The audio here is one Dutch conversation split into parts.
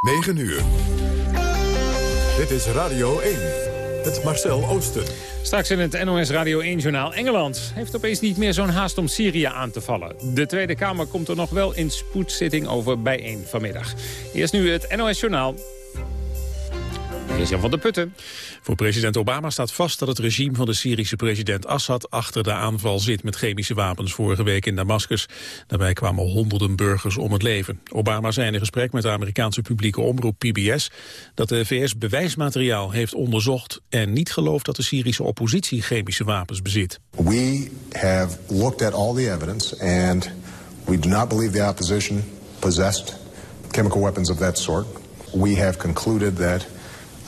9 uur. Dit is Radio 1. Het Marcel Oosten. Straks in het NOS Radio 1-journaal Engeland heeft opeens niet meer zo'n haast om Syrië aan te vallen. De Tweede Kamer komt er nog wel in spoedzitting over bijeen vanmiddag. Eerst nu het NOS-journaal. Jan van der Putten. Voor president Obama staat vast dat het regime van de Syrische president Assad achter de aanval zit met chemische wapens vorige week in Damascus. Daarbij kwamen honderden burgers om het leven. Obama zei in een gesprek met de Amerikaanse publieke omroep PBS dat de VS bewijsmateriaal heeft onderzocht en niet gelooft dat de Syrische oppositie chemische wapens bezit. We have looked at all the evidence and we do not believe the opposition possessed chemical weapons of that sort. We have concluded that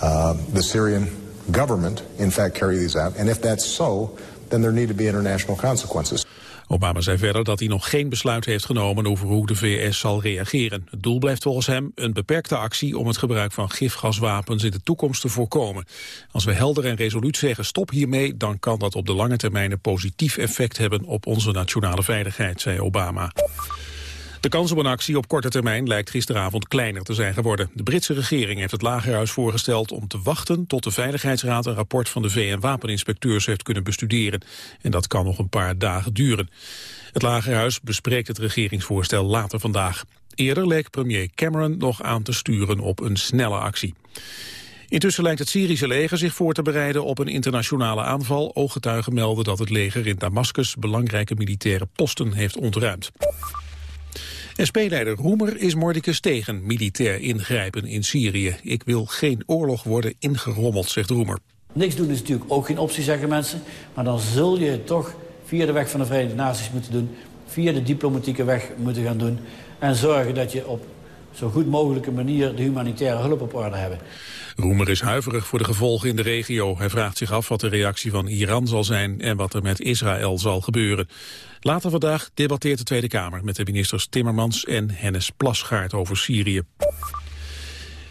uh, the Syrian government in fact carry these out. And if that's so, then there need to be international consequences. Obama zei verder dat hij nog geen besluit heeft genomen over hoe de VS zal reageren. Het doel blijft volgens hem een beperkte actie om het gebruik van gifgaswapens in de toekomst te voorkomen. Als we helder en resoluut zeggen stop hiermee, dan kan dat op de lange termijn een positief effect hebben op onze nationale veiligheid, zei Obama. De kans op een actie op korte termijn lijkt gisteravond kleiner te zijn geworden. De Britse regering heeft het Lagerhuis voorgesteld om te wachten tot de Veiligheidsraad een rapport van de VN-wapeninspecteurs heeft kunnen bestuderen. En dat kan nog een paar dagen duren. Het Lagerhuis bespreekt het regeringsvoorstel later vandaag. Eerder leek premier Cameron nog aan te sturen op een snelle actie. Intussen lijkt het Syrische leger zich voor te bereiden op een internationale aanval. Ooggetuigen melden dat het leger in Damascus belangrijke militaire posten heeft ontruimd. SP-leider Roemer is Mordicus tegen militair ingrijpen in Syrië. Ik wil geen oorlog worden ingerommeld, zegt Roemer. Niks doen is natuurlijk ook geen optie, zeggen mensen. Maar dan zul je toch via de weg van de Verenigde Naties moeten doen. Via de diplomatieke weg moeten gaan doen. En zorgen dat je op zo goed mogelijke manier de humanitaire hulp op orde hebt. Roemer is huiverig voor de gevolgen in de regio. Hij vraagt zich af wat de reactie van Iran zal zijn en wat er met Israël zal gebeuren. Later vandaag debatteert de Tweede Kamer met de ministers Timmermans en Hennis Plasgaard over Syrië.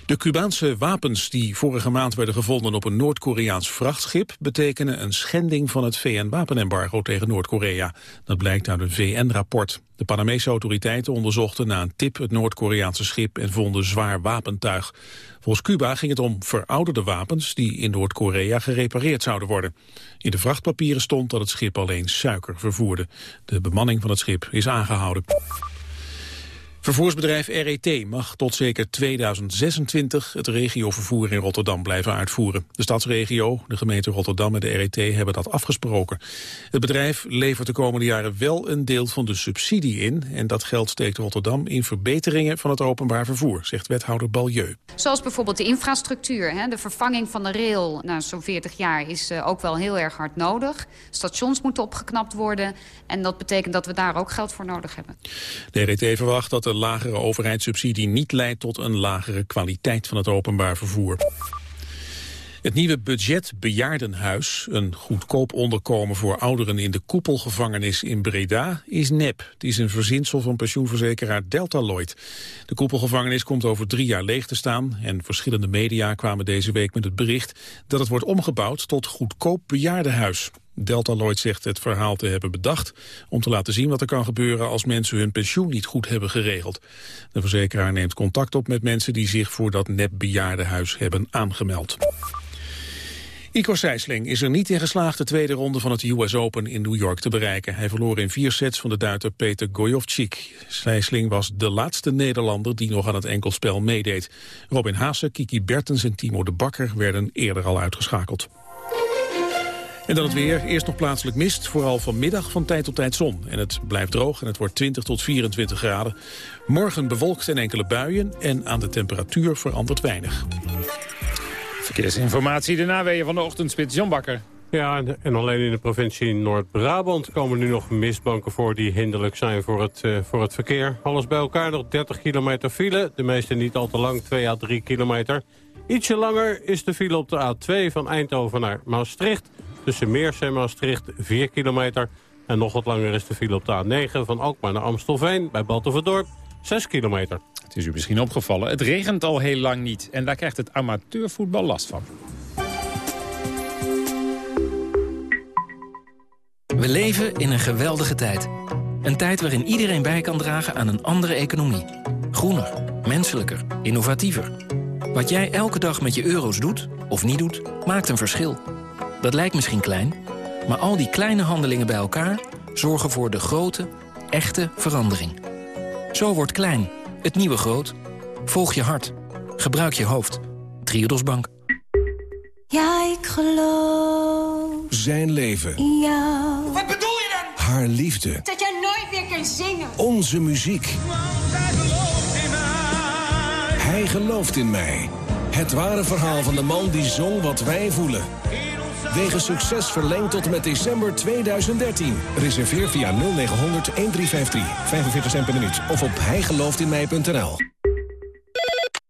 De Cubaanse wapens die vorige maand werden gevonden op een Noord-Koreaans vrachtschip betekenen een schending van het VN-wapenembargo tegen Noord-Korea. Dat blijkt uit een VN-rapport. De Panamese autoriteiten onderzochten na een tip het Noord-Koreaanse schip en vonden zwaar wapentuig. Volgens Cuba ging het om verouderde wapens die in Noord-Korea gerepareerd zouden worden. In de vrachtpapieren stond dat het schip alleen suiker vervoerde. De bemanning van het schip is aangehouden. Vervoersbedrijf RET mag tot zeker 2026 het regiovervoer in Rotterdam blijven uitvoeren. De stadsregio, de gemeente Rotterdam en de RET hebben dat afgesproken. Het bedrijf levert de komende jaren wel een deel van de subsidie in... en dat geld steekt Rotterdam in verbeteringen van het openbaar vervoer, zegt wethouder Balieu. Zoals bijvoorbeeld de infrastructuur. Hè? De vervanging van de rail na zo'n 40 jaar is uh, ook wel heel erg hard nodig. Stations moeten opgeknapt worden en dat betekent dat we daar ook geld voor nodig hebben. De RET verwacht dat de lagere overheidssubsidie niet leidt tot een lagere kwaliteit van het openbaar vervoer. Het nieuwe budget Bejaardenhuis, een goedkoop onderkomen voor ouderen in de koepelgevangenis in Breda, is nep. Het is een verzinsel van pensioenverzekeraar Deltaloid. De koepelgevangenis komt over drie jaar leeg te staan en verschillende media kwamen deze week met het bericht dat het wordt omgebouwd tot goedkoop bejaardenhuis. Deltaloid zegt het verhaal te hebben bedacht om te laten zien wat er kan gebeuren als mensen hun pensioen niet goed hebben geregeld. De verzekeraar neemt contact op met mensen die zich voor dat nep bejaardenhuis hebben aangemeld. Igor Sijsling is er niet in geslaagd de tweede ronde van het US Open in New York te bereiken. Hij verloor in vier sets van de Duiter Peter Gojovcik. Sijsling was de laatste Nederlander die nog aan het enkelspel meedeed. Robin Haase, Kiki Bertens en Timo de Bakker werden eerder al uitgeschakeld. En dan het weer. Eerst nog plaatselijk mist. Vooral vanmiddag van tijd tot tijd zon. En het blijft droog en het wordt 20 tot 24 graden. Morgen bewolkt en enkele buien. En aan de temperatuur verandert weinig. Verkeersinformatie, de naweeën van de ochtendspits. Jan Bakker. Ja, en alleen in de provincie Noord-Brabant komen nu nog mistbanken voor... die hinderlijk zijn voor het, uh, voor het verkeer. Alles bij elkaar nog 30 kilometer file. De meeste niet al te lang, 2 à 3 kilometer. Ietsje langer is de file op de A2 van Eindhoven naar Maastricht... Tussen Meers en Maastricht 4 kilometer. En nog wat langer is de file op de A9 van Alkmaar naar Amstelveen... bij Baltenverdorp 6 kilometer. Het is u misschien opgevallen, het regent al heel lang niet. En daar krijgt het amateurvoetbal last van. We leven in een geweldige tijd. Een tijd waarin iedereen bij kan dragen aan een andere economie. Groener Menselijker. Innovatiever. Wat jij elke dag met je euro's doet, of niet doet, maakt een verschil. Dat lijkt misschien klein, maar al die kleine handelingen bij elkaar... zorgen voor de grote, echte verandering. Zo wordt klein, het nieuwe groot. Volg je hart. Gebruik je hoofd. Triodos Bank. Ja, ik geloof Zijn leven. in jou. Wat bedoel je dan? Haar liefde. Dat jij nooit meer kunt zingen. Onze muziek. Hij gelooft in mij. Het ware verhaal van de man die zong wat wij voelen. Wegen succes verlengd tot en met december 2013. Reserveer via 0900 1353. 45 cent per minuut. Of op hijgelooftinmij.nl.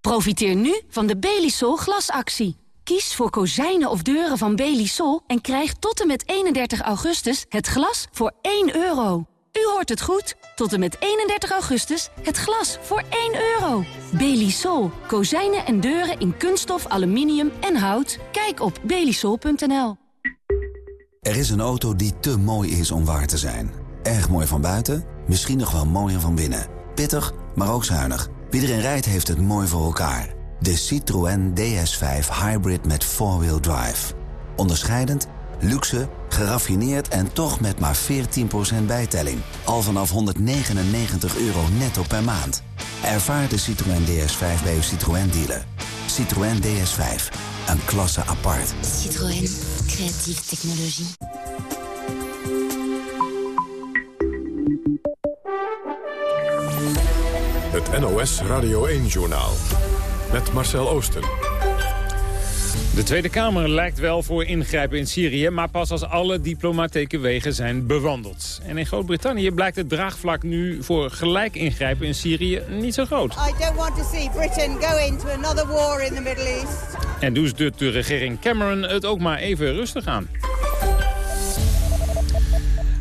Profiteer nu van de Belisol glasactie. Kies voor kozijnen of deuren van Belisol en krijg tot en met 31 augustus het glas voor 1 euro. U hoort het goed. Tot en met 31 augustus het glas voor 1 euro. Belisol. Kozijnen en deuren in kunststof, aluminium en hout. Kijk op belisol.nl. Er is een auto die te mooi is om waar te zijn. Erg mooi van buiten, misschien nog wel mooier van binnen. Pittig, maar ook zuinig. Wie erin rijdt heeft het mooi voor elkaar. De Citroën DS5 Hybrid met 4-wheel drive. Onderscheidend, luxe, geraffineerd en toch met maar 14% bijtelling. Al vanaf 199 euro netto per maand. Ervaar de Citroën DS5 bij uw Citroën dealer. Citroën DS5, een klasse apart. Citroën, creatieve technologie. Het NOS Radio 1-journaal. Met Marcel Oosten. De Tweede Kamer lijkt wel voor ingrijpen in Syrië... maar pas als alle diplomatieke wegen zijn bewandeld. En in Groot-Brittannië blijkt het draagvlak nu voor gelijk ingrijpen in Syrië niet zo groot. I don't want to see Britain go into another war in the Middle East. En dus doet de regering Cameron het ook maar even rustig aan.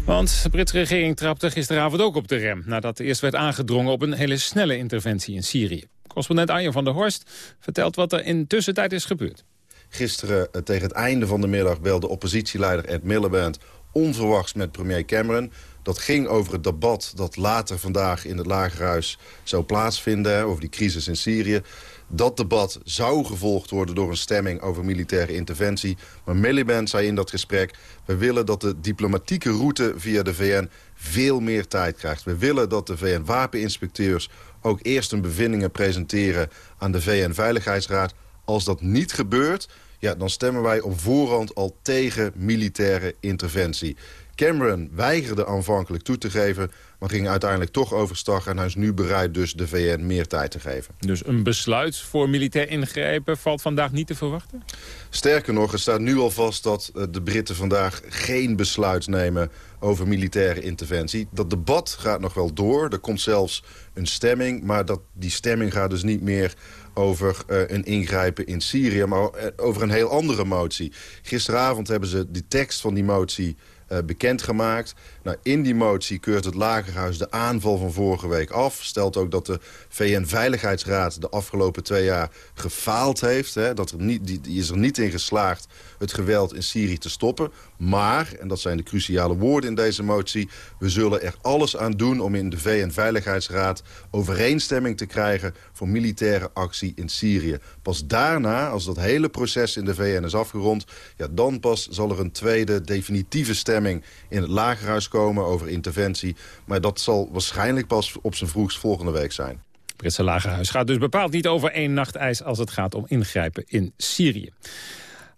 Want de Britse regering trapte gisteravond ook op de rem... nadat eerst werd aangedrongen op een hele snelle interventie in Syrië. Correspondent Arjen van der Horst vertelt wat er in tussentijd is gebeurd. Gisteren eh, tegen het einde van de middag belde oppositieleider Ed Miliband onverwachts met premier Cameron. Dat ging over het debat dat later vandaag in het Lagerhuis zou plaatsvinden... over die crisis in Syrië. Dat debat zou gevolgd worden door een stemming over militaire interventie. Maar Miliband zei in dat gesprek... we willen dat de diplomatieke route via de VN veel meer tijd krijgt. We willen dat de VN-wapeninspecteurs ook eerst hun bevindingen presenteren... aan de VN-veiligheidsraad. Als dat niet gebeurt, ja, dan stemmen wij op voorhand al tegen militaire interventie. Cameron weigerde aanvankelijk toe te geven... maar ging uiteindelijk toch overstag... en hij is nu bereid dus de VN meer tijd te geven. Dus een besluit voor militair ingrijpen valt vandaag niet te verwachten? Sterker nog, er staat nu al vast dat eh, de Britten vandaag geen besluit nemen over militaire interventie. Dat debat gaat nog wel door. Er komt zelfs een stemming, maar dat, die stemming gaat dus niet meer over uh, een ingrijpen in Syrië... maar uh, over een heel andere motie. Gisteravond hebben ze die tekst van die motie uh, bekendgemaakt. Nou, in die motie keurt het Lagerhuis de aanval van vorige week af. Stelt ook dat de VN-veiligheidsraad de afgelopen twee jaar gefaald heeft. Hè, dat er niet, die, is er niet in geslaagd het geweld in Syrië te stoppen. Maar, en dat zijn de cruciale woorden in deze motie... we zullen er alles aan doen om in de VN-veiligheidsraad... overeenstemming te krijgen voor militaire actie in Syrië. Pas daarna, als dat hele proces in de VN is afgerond... Ja, dan pas zal er een tweede definitieve stemming in het Lagerhuis komen over interventie. Maar dat zal waarschijnlijk pas op zijn vroegst volgende week zijn. Het Britse Lagerhuis gaat dus bepaald niet over één nacht ijs... als het gaat om ingrijpen in Syrië.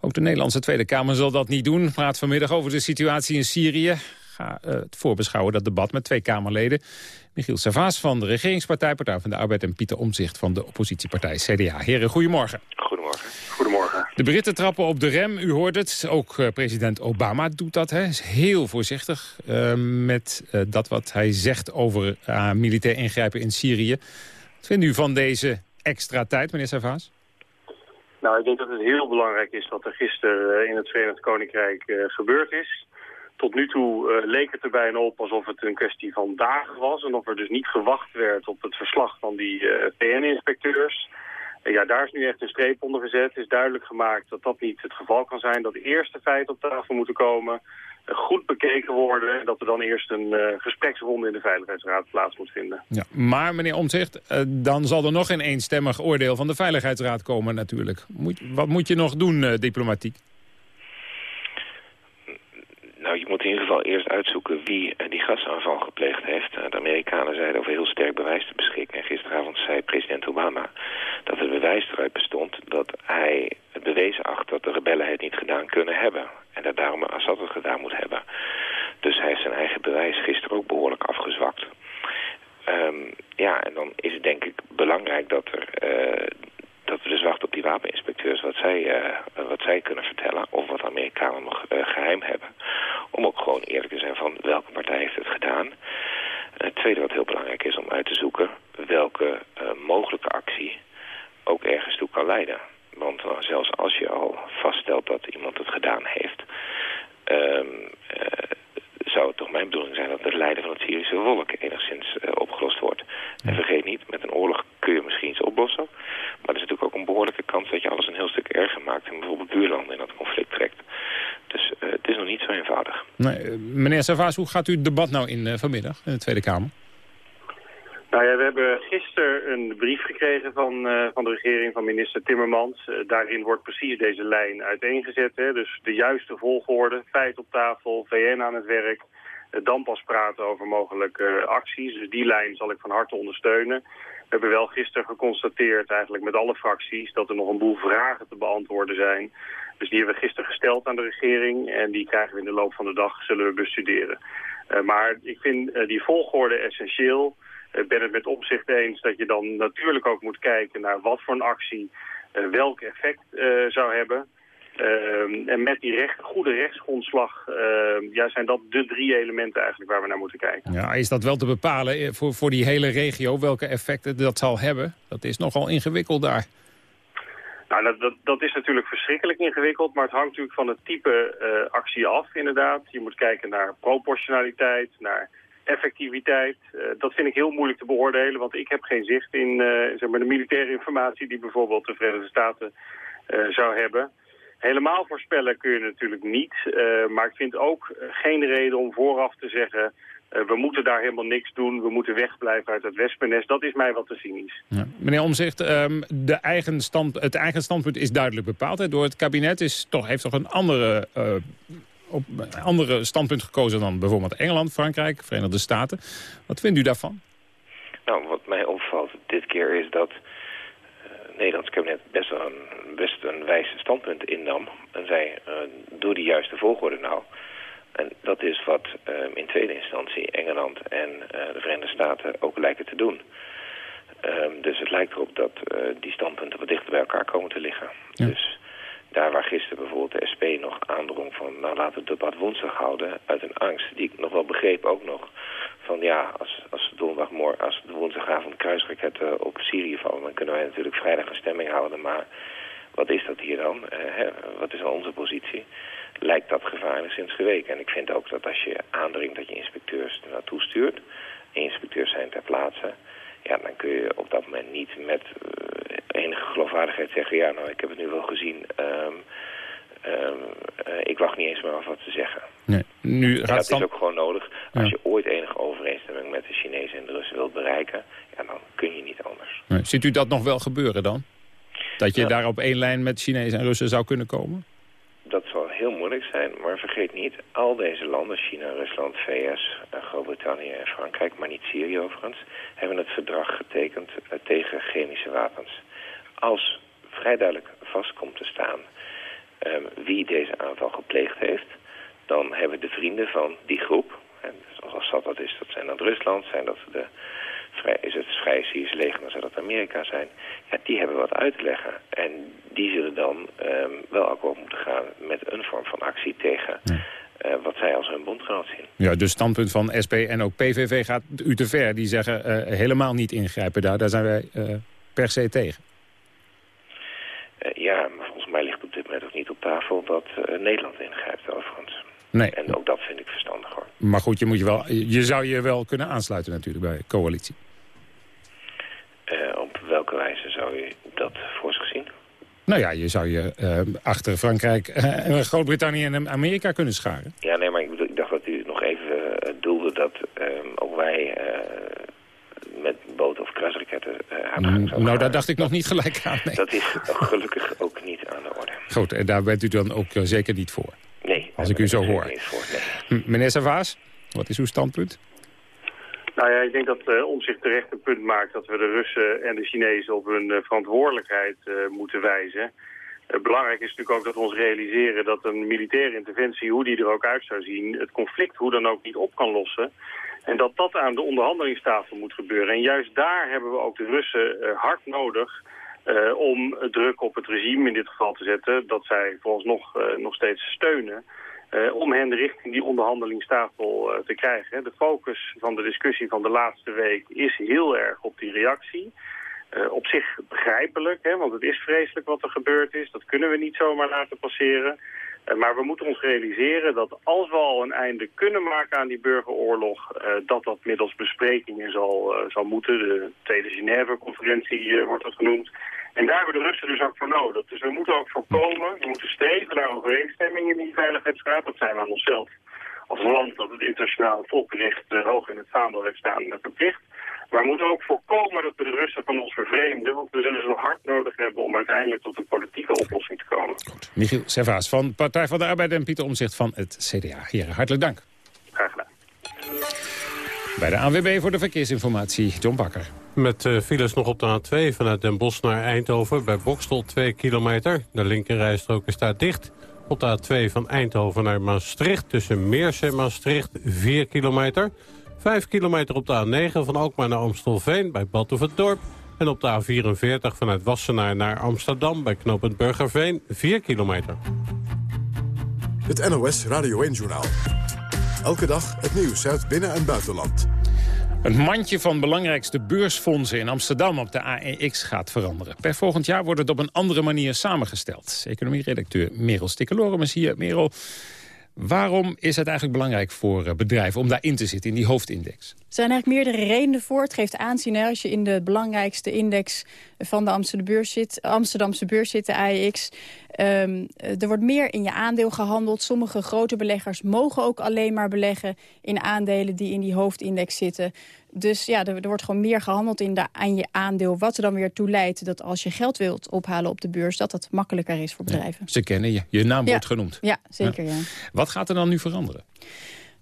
Ook de Nederlandse Tweede Kamer zal dat niet doen. Praat vanmiddag over de situatie in Syrië. Ga uh, het voorbeschouwen dat debat met twee Kamerleden. Michiel Savaas van de regeringspartij, Partij van de Arbeid... en Pieter Omzicht van de oppositiepartij CDA. Heren, goedemorgen. Goedemorgen. Goedemorgen. De Britten trappen op de rem, u hoort het. Ook uh, president Obama doet dat. Hij is heel voorzichtig uh, met dat wat hij zegt over militair ingrijpen in Syrië. Wat vindt u van deze extra tijd, meneer Servaas? Nou, ik denk dat het heel belangrijk is wat er gisteren in het Verenigd Koninkrijk gebeurd is. Tot nu toe uh, leek het er bijna op alsof het een kwestie van dagen was... en of er dus niet gewacht werd op het verslag van die uh, PN-inspecteurs. Uh, ja, daar is nu echt een streep onder gezet. Is duidelijk gemaakt dat dat niet het geval kan zijn. Dat de eerste feiten op tafel moeten komen, goed bekeken worden... en dat er dan eerst een gespreksronde in de Veiligheidsraad plaats moet vinden. Ja, maar meneer Omtzigt, dan zal er nog een eenstemmig oordeel van de Veiligheidsraad komen natuurlijk. Wat moet je nog doen, diplomatiek? Nou, je moet in ieder geval eerst uitzoeken wie die gasaanval gepleegd heeft. De Amerikanen zeiden over heel sterk bewijs te beschikken. En gisteravond zei president Obama dat het bewijs eruit bestond dat hij het bewezen acht dat de rebellen het niet gedaan kunnen hebben. En dat daarom Assad het gedaan moet hebben. Dus hij heeft zijn eigen bewijs gisteren ook behoorlijk afgezwakt. Um, ja, en dan is het denk ik belangrijk dat er uh, dat we dus wachten op die wapeninspecteurs wat zij, uh, wat zij kunnen vertellen. Of wat de Amerikanen nog uh, geheim hebben. Om ook gewoon eerlijk te zijn van welke partij heeft het gedaan. Het tweede wat heel belangrijk is om uit te zoeken welke uh, mogelijke actie ook ergens toe kan leiden. Want zelfs als je al vaststelt dat iemand het gedaan heeft... Um, zou het toch mijn bedoeling zijn dat het lijden van het Syrische volk enigszins uh, opgelost wordt. En vergeet niet, met een oorlog kun je misschien iets oplossen. Maar er is natuurlijk ook een behoorlijke kans dat je alles een heel stuk erger maakt... en bijvoorbeeld buurlanden in dat conflict trekt. Dus uh, het is nog niet zo eenvoudig. Nee, meneer Savas, hoe gaat u het debat nou in uh, vanmiddag in de Tweede Kamer? Nou ja, we hebben gisteren een brief gekregen van, uh, van de regering van minister Timmermans. Uh, daarin wordt precies deze lijn uiteengezet. Hè? Dus de juiste volgorde, feit op tafel, VN aan het werk. Uh, dan pas praten over mogelijke acties. Dus die lijn zal ik van harte ondersteunen. Hebben wel gisteren geconstateerd, eigenlijk met alle fracties, dat er nog een boel vragen te beantwoorden zijn. Dus die hebben we gisteren gesteld aan de regering en die krijgen we in de loop van de dag, zullen we bestuderen. maar ik vind die volgorde essentieel. Ik ben het met opzicht eens dat je dan natuurlijk ook moet kijken naar wat voor een actie welk effect zou hebben. Uh, en met die recht, goede rechtsgrondslag ja, zijn dat de drie elementen eigenlijk waar we naar moeten kijken. Ja, is dat wel te bepalen voor, voor die hele regio welke effecten dat zal hebben? Dat is nogal ingewikkeld daar. Nou, dat, dat, dat, is natuurlijk verschrikkelijk ingewikkeld, maar het hangt natuurlijk van het type uh, actie af, inderdaad. Je moet kijken naar proportionaliteit, naar effectiviteit. Uh, dat vind ik heel moeilijk te beoordelen, want ik heb geen zicht in uh, zeg maar de militaire informatie die bijvoorbeeld de Verenigde Staten uh, zou hebben. Helemaal voorspellen kun je natuurlijk niet, maar ik vind ook geen reden om vooraf te zeggen... we moeten daar helemaal niks doen, we moeten wegblijven uit het wespennest. Dat is mij wat te cynisch. Ja. Meneer Omzicht, um, de eigen stand, het eigen standpunt is duidelijk bepaald. Hè? Door het kabinet is toch, heeft toch een andere op een andere standpunt gekozen dan bijvoorbeeld Engeland, Frankrijk, Verenigde Staten. Wat vindt u daarvan? Nou, wat mij opvalt dit keer is dat uh, Nederlands kabinet best wel een, best een wijze standpunt innam. En zij uh, door die juiste volgorde nou. En dat is wat uh, in tweede instantie Engeland en de Verenigde Staten ook lijken te doen. Um, dus het lijkt erop dat die standpunten wat dichter bij elkaar komen te liggen. Ja. Dus daar waar gisteren bijvoorbeeld de SP nog aandrong van... nou laten we het debat woensdag houden uit een angst... die ik nog wel begreep ook nog van ja, als, als, donderdagmorgen, als de woensdagavond kruisraketten op Syrië vallen... dan kunnen wij natuurlijk vrijdag een stemming houden. Maar wat is dat hier dan? Uh, hè? Wat is onze positie? Lijkt dat gevaarlijk sinds geweken. En ik vind ook dat als je aandringt dat je inspecteurs er naartoe stuurt... inspecteurs zijn ter plaatse ja, dan kun je op dat moment niet met uh, enige geloofwaardigheid zeggen... ja, nou, ik heb het nu wel gezien. Um, um, uh, ik wacht niet eens meer af wat te zeggen. Nee. Nu gaat dat stand... is ook gewoon nodig. Als je ooit enige overeenstemming met de Chinezen en de Russen wilt bereiken... ja, dan kun je niet anders. Nee. Ziet u dat nog wel gebeuren dan? Dat je ja. daar op één lijn met Chinezen en Russen zou kunnen komen? Dat zal heel moeilijk zijn, maar vergeet niet... al deze landen, China, Rusland, VS, Groot-Brittannië en Frankrijk... maar niet Syrië overigens, hebben het verdrag getekend uh, tegen chemische wapens. Als vrij duidelijk vast komt te staan um, wie deze aanval gepleegd heeft... dan hebben de vrienden van die groep, en zoals dat dat is, dat zijn dat Rusland, zijn dat de vrij, is het Vrije Syrische leger, dan zou dat Amerika zijn. Ja, die hebben wat uit te leggen. En die zullen dan um, wel akkoord moeten gaan met een vorm van actie tegen... Ja. eh, wat zij als hun bondgenoot zien. Ja, dus standpunt van SP en ook PVV gaat u te ver. Die zeggen eh, helemaal niet ingrijpen daar. Daar zijn wij eh, per se tegen. Ja, maar volgens mij ligt op dit moment ook niet op tafel dat Nederland ingrijpt overigens. Nee. En ook dat vind ik verstandig hoor. Maar goed, je, moet je, wel, je zou je wel kunnen aansluiten natuurlijk bij coalitie. Eh, op welke wijze zou je dat voor zich zien? Nou ja, je zou je eh, achter Frankrijk, eh, Groot-Brittannië en Amerika kunnen scharen. Ja, nee, maar ik, bedoel, ik dacht dat u nog even eh, doelde dat ook wij met boten of kruisraketten aan de gang zouden nou, gaan. daar dacht ik nog niet gelijk aan. Nee. Dat is gelukkig ook niet aan de orde. Goed, en daar bent u dan ook zeker niet voor. Nee. Als ik u zo hoor. voor, nee. Meneer Savaas, wat is uw standpunt? Nou ja, ik denk dat uh, Omzicht terecht een punt maakt dat we de Russen en de Chinezen op hun eh, verantwoordelijkheid eh, moeten wijzen. Eh, belangrijk is natuurlijk ook dat we ons realiseren dat een militaire interventie, hoe die er ook uit zou zien, het conflict hoe dan ook niet op kan lossen. En dat dat aan de onderhandelingstafel moet gebeuren. En juist daar hebben we ook de Russen eh, hard nodig eh, om druk op het regime in dit geval te zetten. Dat zij vooralsnog uh, nog steeds steunen. Uh, om hen richting die onderhandelingstafel uh, te krijgen. De focus van de discussie van de laatste week is heel erg op die reactie. Uh, op zich begrijpelijk, hè, want het is vreselijk wat er gebeurd is. Dat kunnen we niet zomaar laten passeren. Maar we moeten ons realiseren dat als we al een einde kunnen maken aan die burgeroorlog... Dat dat middels besprekingen zal, zal moeten. De Tweede Genève-conferentie wordt dat genoemd. En daar hebben de Russen dus ook voor nodig. Dus we moeten ook voorkomen, we moeten streven naar overeenstemming in die Veiligheidsraad. Dat zijn we aan onszelf als land dat het internationale volkenrecht uh, hoog in het vaandel heeft staan uh, verplicht. Maar we moeten ook voorkomen dat we de Russen van ons vervreemden. Want we zullen ze hard nodig hebben om uiteindelijk tot een politieke oplossing te komen. Goed. Michiel Servaas van Partij van de Arbeid en Pieter Omzicht van het CDA. Heren, hartelijk dank. Graag gedaan. Bij de ANWB voor de verkeersinformatie, John Bakker. Met uh, files nog op de A2 vanuit Den Bosch naar Eindhoven. Bij Bokstel 2 kilometer. De linkerrijstrook is daar dicht. Op de A2 van Eindhoven naar Maastricht. Tussen Meers en Maastricht 4 kilometer. 5 kilometer op de A9 van Alkmaar naar Amstelveen bij Dorp. En op de A44 vanuit Wassenaar naar Amsterdam bij knooppunt Burgerveen 4 kilometer. Het NOS Radio 1-journaal. Elke dag het nieuws uit binnen- en buitenland. Het mandje van belangrijkste beursfondsen in Amsterdam op de AEX gaat veranderen. Per volgend jaar wordt het op een andere manier samengesteld. Economieredacteur Merel Stikkelorum is hier. Merel, waarom is het eigenlijk belangrijk voor bedrijven om daarin te zitten, in die hoofdindex? Er zijn eigenlijk meerdere redenen voor. Het geeft aanzien als je in de belangrijkste index van de Amsterdamse beurs zit, Amsterdamse beurs zit de AEX. Um, er wordt meer in je aandeel gehandeld. Sommige grote beleggers mogen ook alleen maar beleggen in aandelen die in die hoofdindex zitten. Dus ja, er, er wordt gewoon meer gehandeld in de, aan je aandeel. Wat er dan weer toe leidt dat als je geld wilt ophalen op de beurs... dat dat makkelijker is voor bedrijven. Ja, ze kennen je. Je naam ja. wordt genoemd. Ja, zeker. Ja. Wat gaat er dan nu veranderen?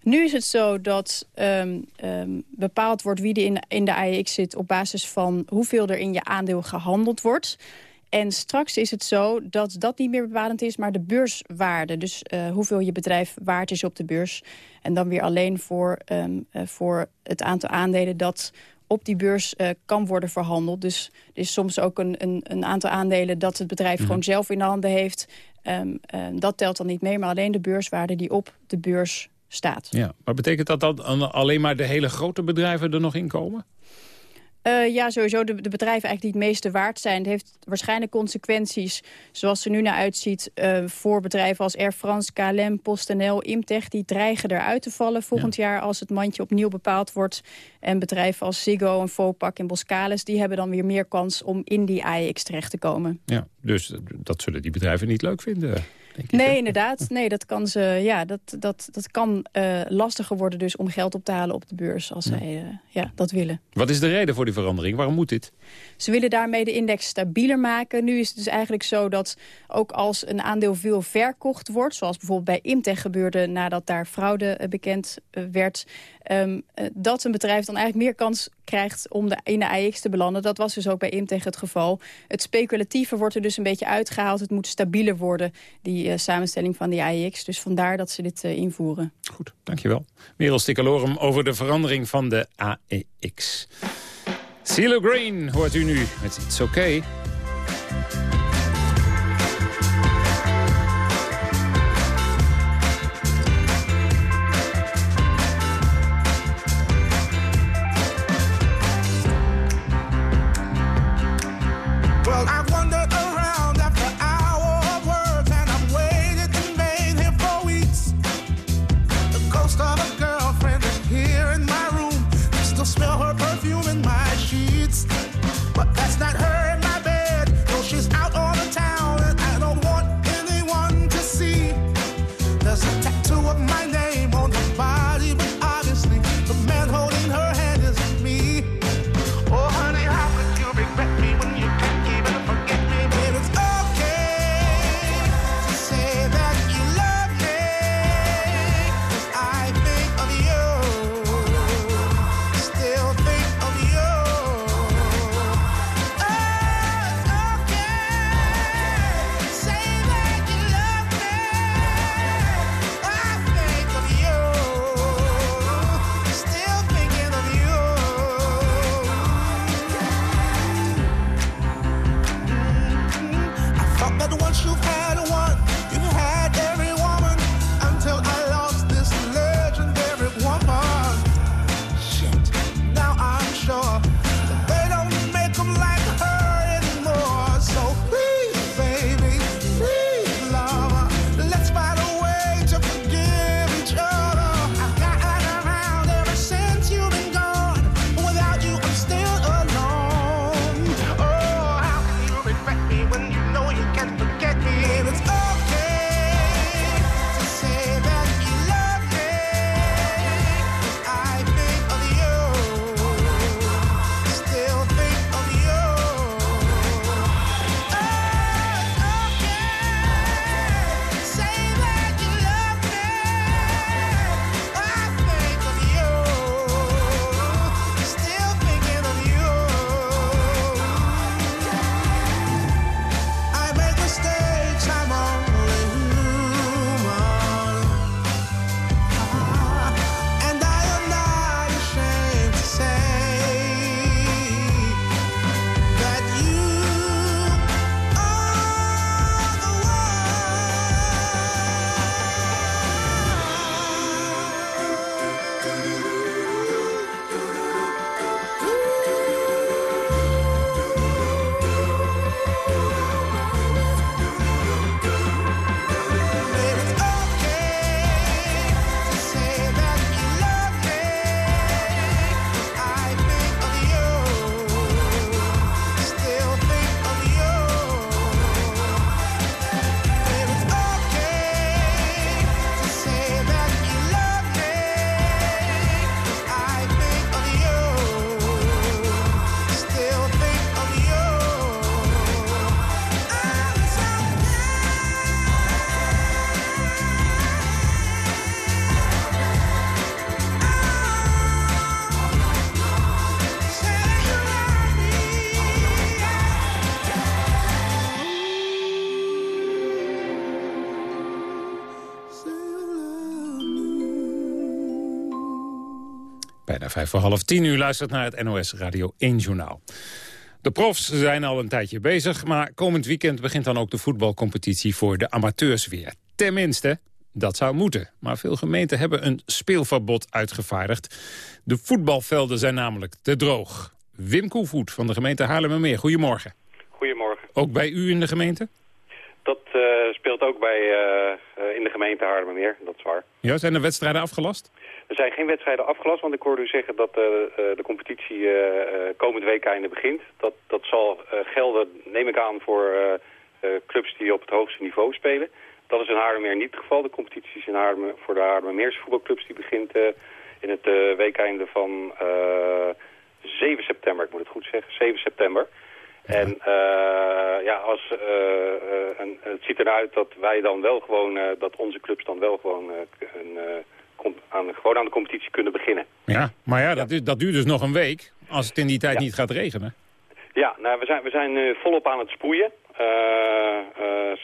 Nu is het zo dat um, um, bepaald wordt wie er in, in de AEX zit... op basis van hoeveel er in je aandeel gehandeld wordt... En straks is het zo dat dat niet meer bepalend is, maar de beurswaarde. Dus uh, hoeveel je bedrijf waard is op de beurs. En dan weer alleen voor, um, uh, voor het aantal aandelen dat op die beurs uh, kan worden verhandeld. Dus er is soms ook een, een, een aantal aandelen dat het bedrijf mm -hmm. gewoon zelf in de handen heeft. Um, dat telt dan niet mee, maar alleen de beurswaarde die op de beurs staat. Ja, maar betekent dat dat alleen maar de hele grote bedrijven er nog in komen? Uh, ja, sowieso de, de, bedrijven eigenlijk die het meeste waard zijn. Het heeft waarschijnlijk consequenties, zoals er nu naar uitziet... Uh, voor bedrijven als Air France, KLM, PostNL, Imtech... die dreigen eruit te vallen volgend ja. jaar als het mandje opnieuw bepaald wordt. En bedrijven als Ziggo en Vopak en Boskalis... die hebben dan weer meer kans om in die AEX terecht te komen. Ja, dus dat zullen die bedrijven niet leuk vinden. Nee, ik, inderdaad. Nee, dat kan, ze, ja, dat, dat, dat kan uh, lastiger worden dus om geld op te halen op de beurs als ja. zij uh, ja, dat willen. Wat is de reden voor die verandering? Waarom moet dit? Ze willen daarmee de index stabieler maken. Nu is het dus eigenlijk zo dat ook als een aandeel veel verkocht wordt... zoals bijvoorbeeld bij Imtech gebeurde nadat daar fraude uh, bekend werd... Um, dat een bedrijf dan eigenlijk meer kans krijgt om de, in de AX te belanden. Dat was dus ook bij Imtech het geval. Het speculatieve wordt er dus een beetje uitgehaald. Het moet stabieler worden, die uh, samenstelling van die AX. Dus vandaar dat ze dit uh, invoeren. Goed, dankjewel. Merel Stikkelorum over de verandering van de AEX. CeeLo Green hoort u nu met It's Okay. Bijna vijf voor half tien. U luistert naar het NOS Radio 1 Journaal. De profs zijn al een tijdje bezig, maar komend weekend begint dan ook de voetbalcompetitie voor de amateurs weer. Tenminste, dat zou moeten. Maar veel gemeenten hebben een speelverbod uitgevaardigd. De voetbalvelden zijn namelijk te droog. Wim Koevoet van de gemeente Haarlemmermeer, goedemorgen. Goedemorgen. Ook bij u in de gemeente? Dat eh, speelt ook bij, eh, eh, in de gemeente Haarlemmermeer, dat is waar. Ja, zijn er wedstrijden afgelast? Er zijn geen wedstrijden afgelast, want ik hoorde u zeggen dat eh, eh, de competitie eh, komend week einde begint. Dat, dat zal gelden, neem ik aan, voor clubs die op het hoogste niveau spelen. Dat is in Haarlemmermeer niet het geval. De competitie is in Haarlemmer, voor de Haarlemmermeerse voetbalclubs die begint in het weekeinde van uh, 7 september, ik moet het goed zeggen, 7 september. En uh, ja, als, uh, en het ziet eruit dat wij dan wel gewoon, dat onze clubs dan wel gewoon, een, aan, gewoon aan de competitie kunnen beginnen. Ja, maar ja, dat, dat duurt dus nog een week als het in die tijd ja. niet gaat regenen. Ja, nou, we zijn, we zijn volop aan het sproeien.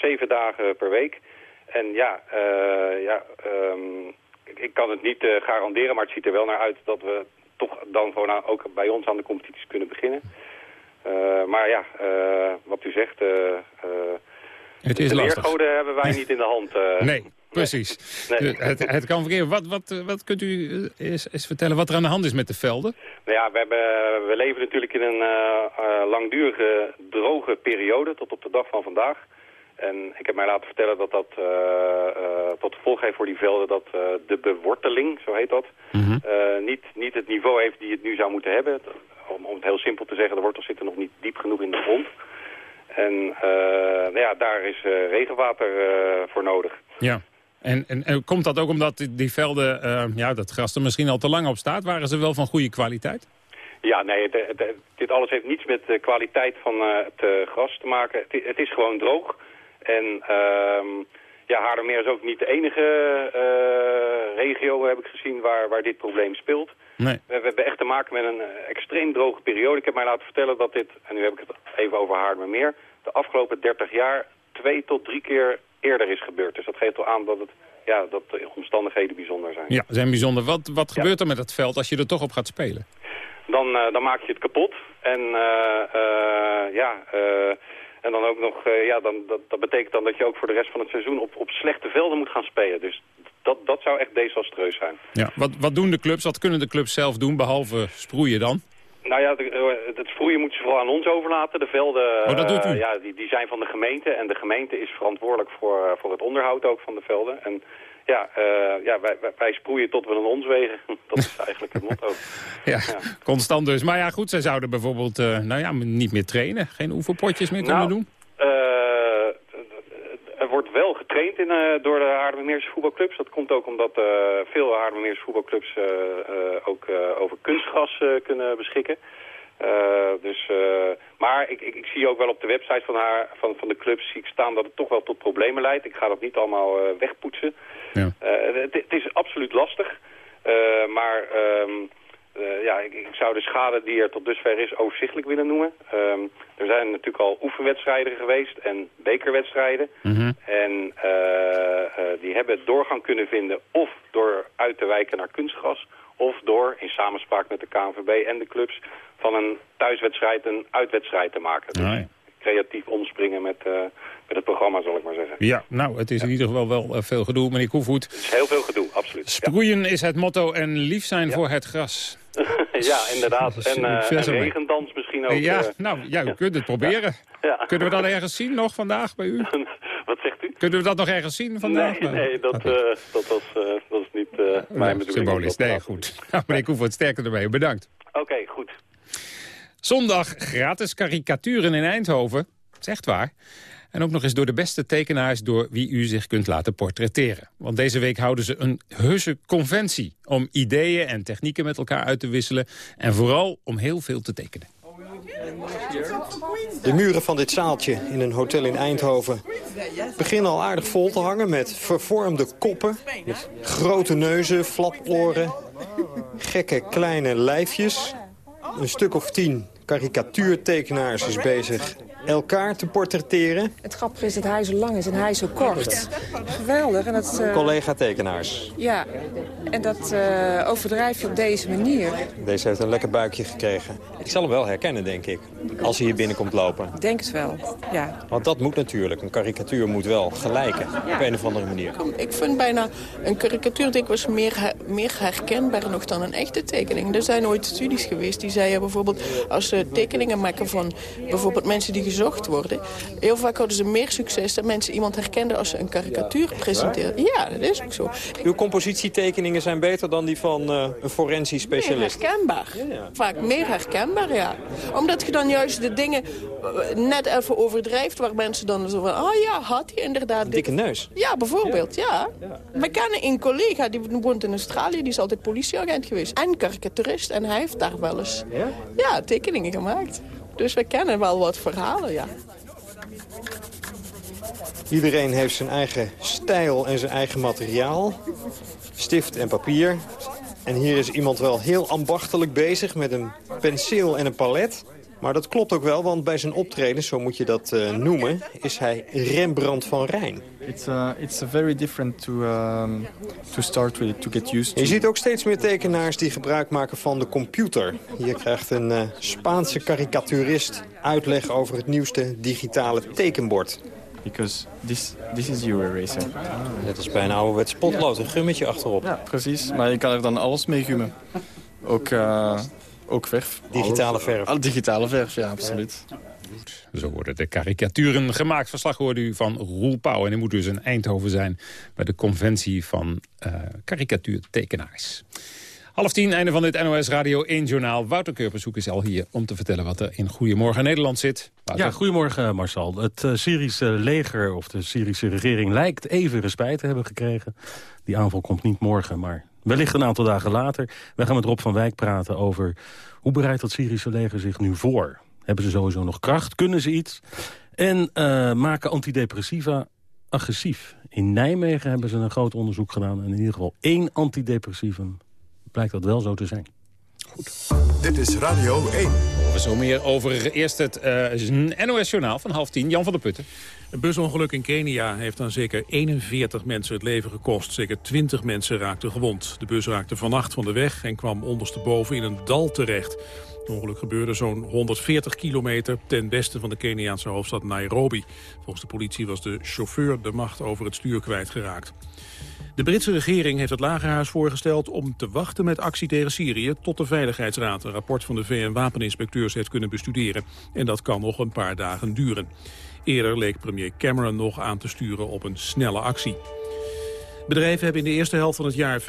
zeven dagen per week. En ja, ja um, ik, ik, kan het niet garanderen, maar het ziet er wel naar uit dat we toch dan gewoon aan, ook bij ons aan de competities kunnen beginnen. Uh, maar ja, uh, wat u zegt, uh, het is de weergoden hebben wij niet in de hand. nee, precies. Nee. Dus Het, het kan verkeer. Wat, wat, eh, wat kunt u eh, eens, eens vertellen wat er aan de hand is met de velden? Nou ja, we, hebben, we leven natuurlijk in een eh, eh, langdurige droge periode tot op de dag van vandaag. En ik heb mij laten vertellen dat dat eh, eh, tot gevolg heeft voor die velden dat eh, de beworteling, zo heet dat, Mhm. eh, niet, niet het niveau heeft die het nu zou moeten hebben. Om, om het heel simpel te zeggen, de wortels zitten nog niet diep genoeg in de grond. En eh, nou ja, daar is eh, regenwater eh, voor nodig. Ja. En, en, en komt dat ook omdat die, die velden, eh, ja, dat gras er misschien al te lang op staat? Waren ze wel van goede kwaliteit? Ja, nee, dit alles heeft niets met de kwaliteit van eh, het eh, gras te maken. Het, is gewoon droog. En ehm ja, Haarlemmer is ook niet de enige regio, heb ik gezien, waar, waar dit probleem speelt. Nee. We, we hebben echt te maken met een extreem droge periode. Ik heb mij laten vertellen dat dit, en nu heb ik het even over Haarlemmermeer, de afgelopen 30 jaar twee tot drie keer eerder is gebeurd. Dus dat geeft wel aan dat, het, ja, dat de omstandigheden bijzonder zijn. Ja, zijn bijzonder. Wat, wat gebeurt er met het veld als je er toch op gaat spelen? dan, eh, dan maak je het kapot. En eh, eh, ja, en dan ook nog, ja, dan, dat, dat betekent dan dat je ook voor de rest van het seizoen op, op slechte velden moet gaan spelen. Dus dat, dat zou echt desastreus zijn. Ja. Wat, wat doen de clubs? Wat kunnen de clubs zelf doen, behalve sproeien dan? Nou ja, de- eh, het sproeien moet je vooral aan ons overlaten. De velden Oh, dat doet u? eh, ja, die, die zijn van de gemeente. En de gemeente is verantwoordelijk voor, eh, voor het onderhoud ook van de velden. En ja, ja wij, wij, sproeien tot we een ons wegen. Dat is eigenlijk het motto. Ja, constant dus. Maar ja, goed, zij zouden bijvoorbeeld nou ja, niet meer trainen. Geen oefenpotjes meer kunnen Nou, doen. Eh, er wordt wel getraind in, Haarlemmermeerse voetbalclubs. Dat komt ook omdat eh, veel Haarlemmermeerse voetbalclubs eh, eh, ook over kunstgras eh, kunnen beschikken. Dus, maar ik, ik, ik zie ook wel op de website van, haar, van, van de clubs zie ik staan dat het toch wel tot problemen leidt. Ik ga dat niet allemaal eh, wegpoetsen. Ja. Het, het is absoluut lastig. Maar ehm, eh, ja, ik, ik zou de schade die er tot dusver is overzichtelijk willen noemen. Ehm, er zijn natuurlijk al oefenwedstrijden geweest en bekerwedstrijden. En eh, eh, die hebben doorgang kunnen vinden of door uit te wijken naar kunstgras... of door in samenspraak met de KNVB en de clubs van een thuiswedstrijd een uitwedstrijd te maken. Dus creatief omspringen met, met het programma, zal ik maar zeggen. Ja, nou, het is in ieder geval wel veel gedoe. Meneer Koevoet, Het is heel veel gedoe, absoluut. Ja. sproeien is het motto en lief zijn voor het gras. ja, inderdaad. En, eh, en Succes ermee. regendans misschien ook. ja, eh. nou, ja, u kunt het proberen. Ja. Kunnen we dat ergens zien nog vandaag bij u? Wat zegt u? Kunnen we dat nog ergens zien vandaag? Nee, nee dat, eh, dat, was, eh, dat is niet eh mijn bedoeling. symbolisch. Nee, goed. Nou, meneer Koevoet, sterker ermee. Bedankt. Oké, goed. Zondag gratis karikaturen in Eindhoven. Dat is echt waar. En ook nog eens door de beste tekenaars door wie u zich kunt laten portretteren. Want deze week houden ze een heuse conventie... om ideeën en technieken met elkaar uit te wisselen... en vooral om heel veel te tekenen. De muren van dit zaaltje in een hotel in Eindhoven beginnen al aardig vol te hangen met vervormde koppen, grote neuzen, flaporen, gekke kleine lijfjes. Een stuk of tien karikatuurtekenaars is bezig elkaar te portretteren. Het grappige is dat hij zo lang is en hij zo kort. Geweldig. En dat, eh, Collega-tekenaars. Ja, en dat eh, overdrijf je op deze manier. Deze heeft een lekker buikje gekregen. Ik zal hem wel herkennen, denk ik, als hij hier binnenkomt lopen. Ik denk het wel, ja. Want dat moet natuurlijk. Een karikatuur moet wel gelijken, op een of andere manier. Ik vind bijna een karikatuur dikwijls meer, meer herkenbaar nog dan een echte tekening. Er zijn ooit studies geweest die zeiden bijvoorbeeld... als ze tekeningen maken van bijvoorbeeld mensen die gezocht worden... heel vaak hadden ze meer succes dat mensen iemand herkenden als ze een karikatuur presenteerden. Ja, dat is ook zo. Uw compositietekeningen zijn beter dan die van eh, een forensisch Meer specialist. herkenbaar. Vaak meer herkenbaar, ja. Omdat je dan juist de dingen eh, net even overdrijft... waar mensen dan zo van, oh ja, had hij inderdaad dit. Dikke neus. Ja, bijvoorbeeld, ja. We kennen een collega, die woont in Australië... die is altijd politieagent geweest. En karikaturist. En hij heeft daar wel eens ja? tekeningen gemaakt. Dus we kennen wel wat verhalen, ja. Iedereen heeft zijn eigen stijl en zijn eigen materiaal. Stift en papier. En hier is iemand wel heel ambachtelijk bezig met een penseel en een palet. Maar dat klopt ook wel, want bij zijn optreden, zo moet je dat eh, noemen... is hij Rembrandt van Rijn. It's uh, it's very different to um, to start with to get used to. Je ziet ook steeds meer tekenaars die gebruik maken van de computer. Hier krijgt een eh, Spaanse karikaturist uitleg over het nieuwste digitale tekenbord. Because this, this is your eraser. Net als bij een ouderwets potlood, een gummetje achterop. Ja, precies. Maar je kan er dan alles mee gummen. Ook, eh, ook verf. Digitale verf. Ah, digitale verf, ja, absoluut. Zo worden de karikaturen gemaakt. Verslag hoorde u van Roel Pauw. En hij moet dus in Eindhoven zijn bij de conventie van eh karikatuurtekenaars. Half tien, einde van dit NOS Radio 1 journaal. Wouter Keurbezoek is al hier om te vertellen wat er in Goedemorgen Nederland zit. Wouter. Ja, goedemorgen Marcel. Het eh, Syrische leger of de Syrische regering lijkt even respijt te hebben gekregen. Die aanval komt niet morgen, maar wellicht een aantal dagen later. We gaan met Rob van Wijk praten over hoe bereidt dat Syrische leger zich nu voor. Hebben ze sowieso nog kracht? Kunnen ze iets? En eh, maken antidepressiva agressief. In Nijmegen hebben ze een groot onderzoek gedaan. En in ieder geval één antidepressivum blijkt dat wel zo te zijn. Dit is Radio 1. We zo meer over eerst het eh, NOS-journaal van half tien. Jan van der Putten. Een busongeluk in Kenia heeft aan zeker 41 mensen het leven gekost. Zeker 20 mensen raakten gewond. De bus raakte vannacht van de weg en kwam ondersteboven in een dal terecht. Het ongeluk gebeurde zo'n 140 kilometer ten westen van de Keniaanse hoofdstad Nairobi. Volgens de politie was de chauffeur de macht over het stuur kwijtgeraakt. De Britse regering heeft het Lagerhuis voorgesteld om te wachten met actie tegen Syrië tot de Veiligheidsraad een rapport van de VN-wapeninspecteurs heeft kunnen bestuderen. En dat kan nog een paar dagen duren. Eerder leek premier Cameron nog aan te sturen op een snelle actie. Bedrijven hebben in de eerste helft van het jaar 5,6%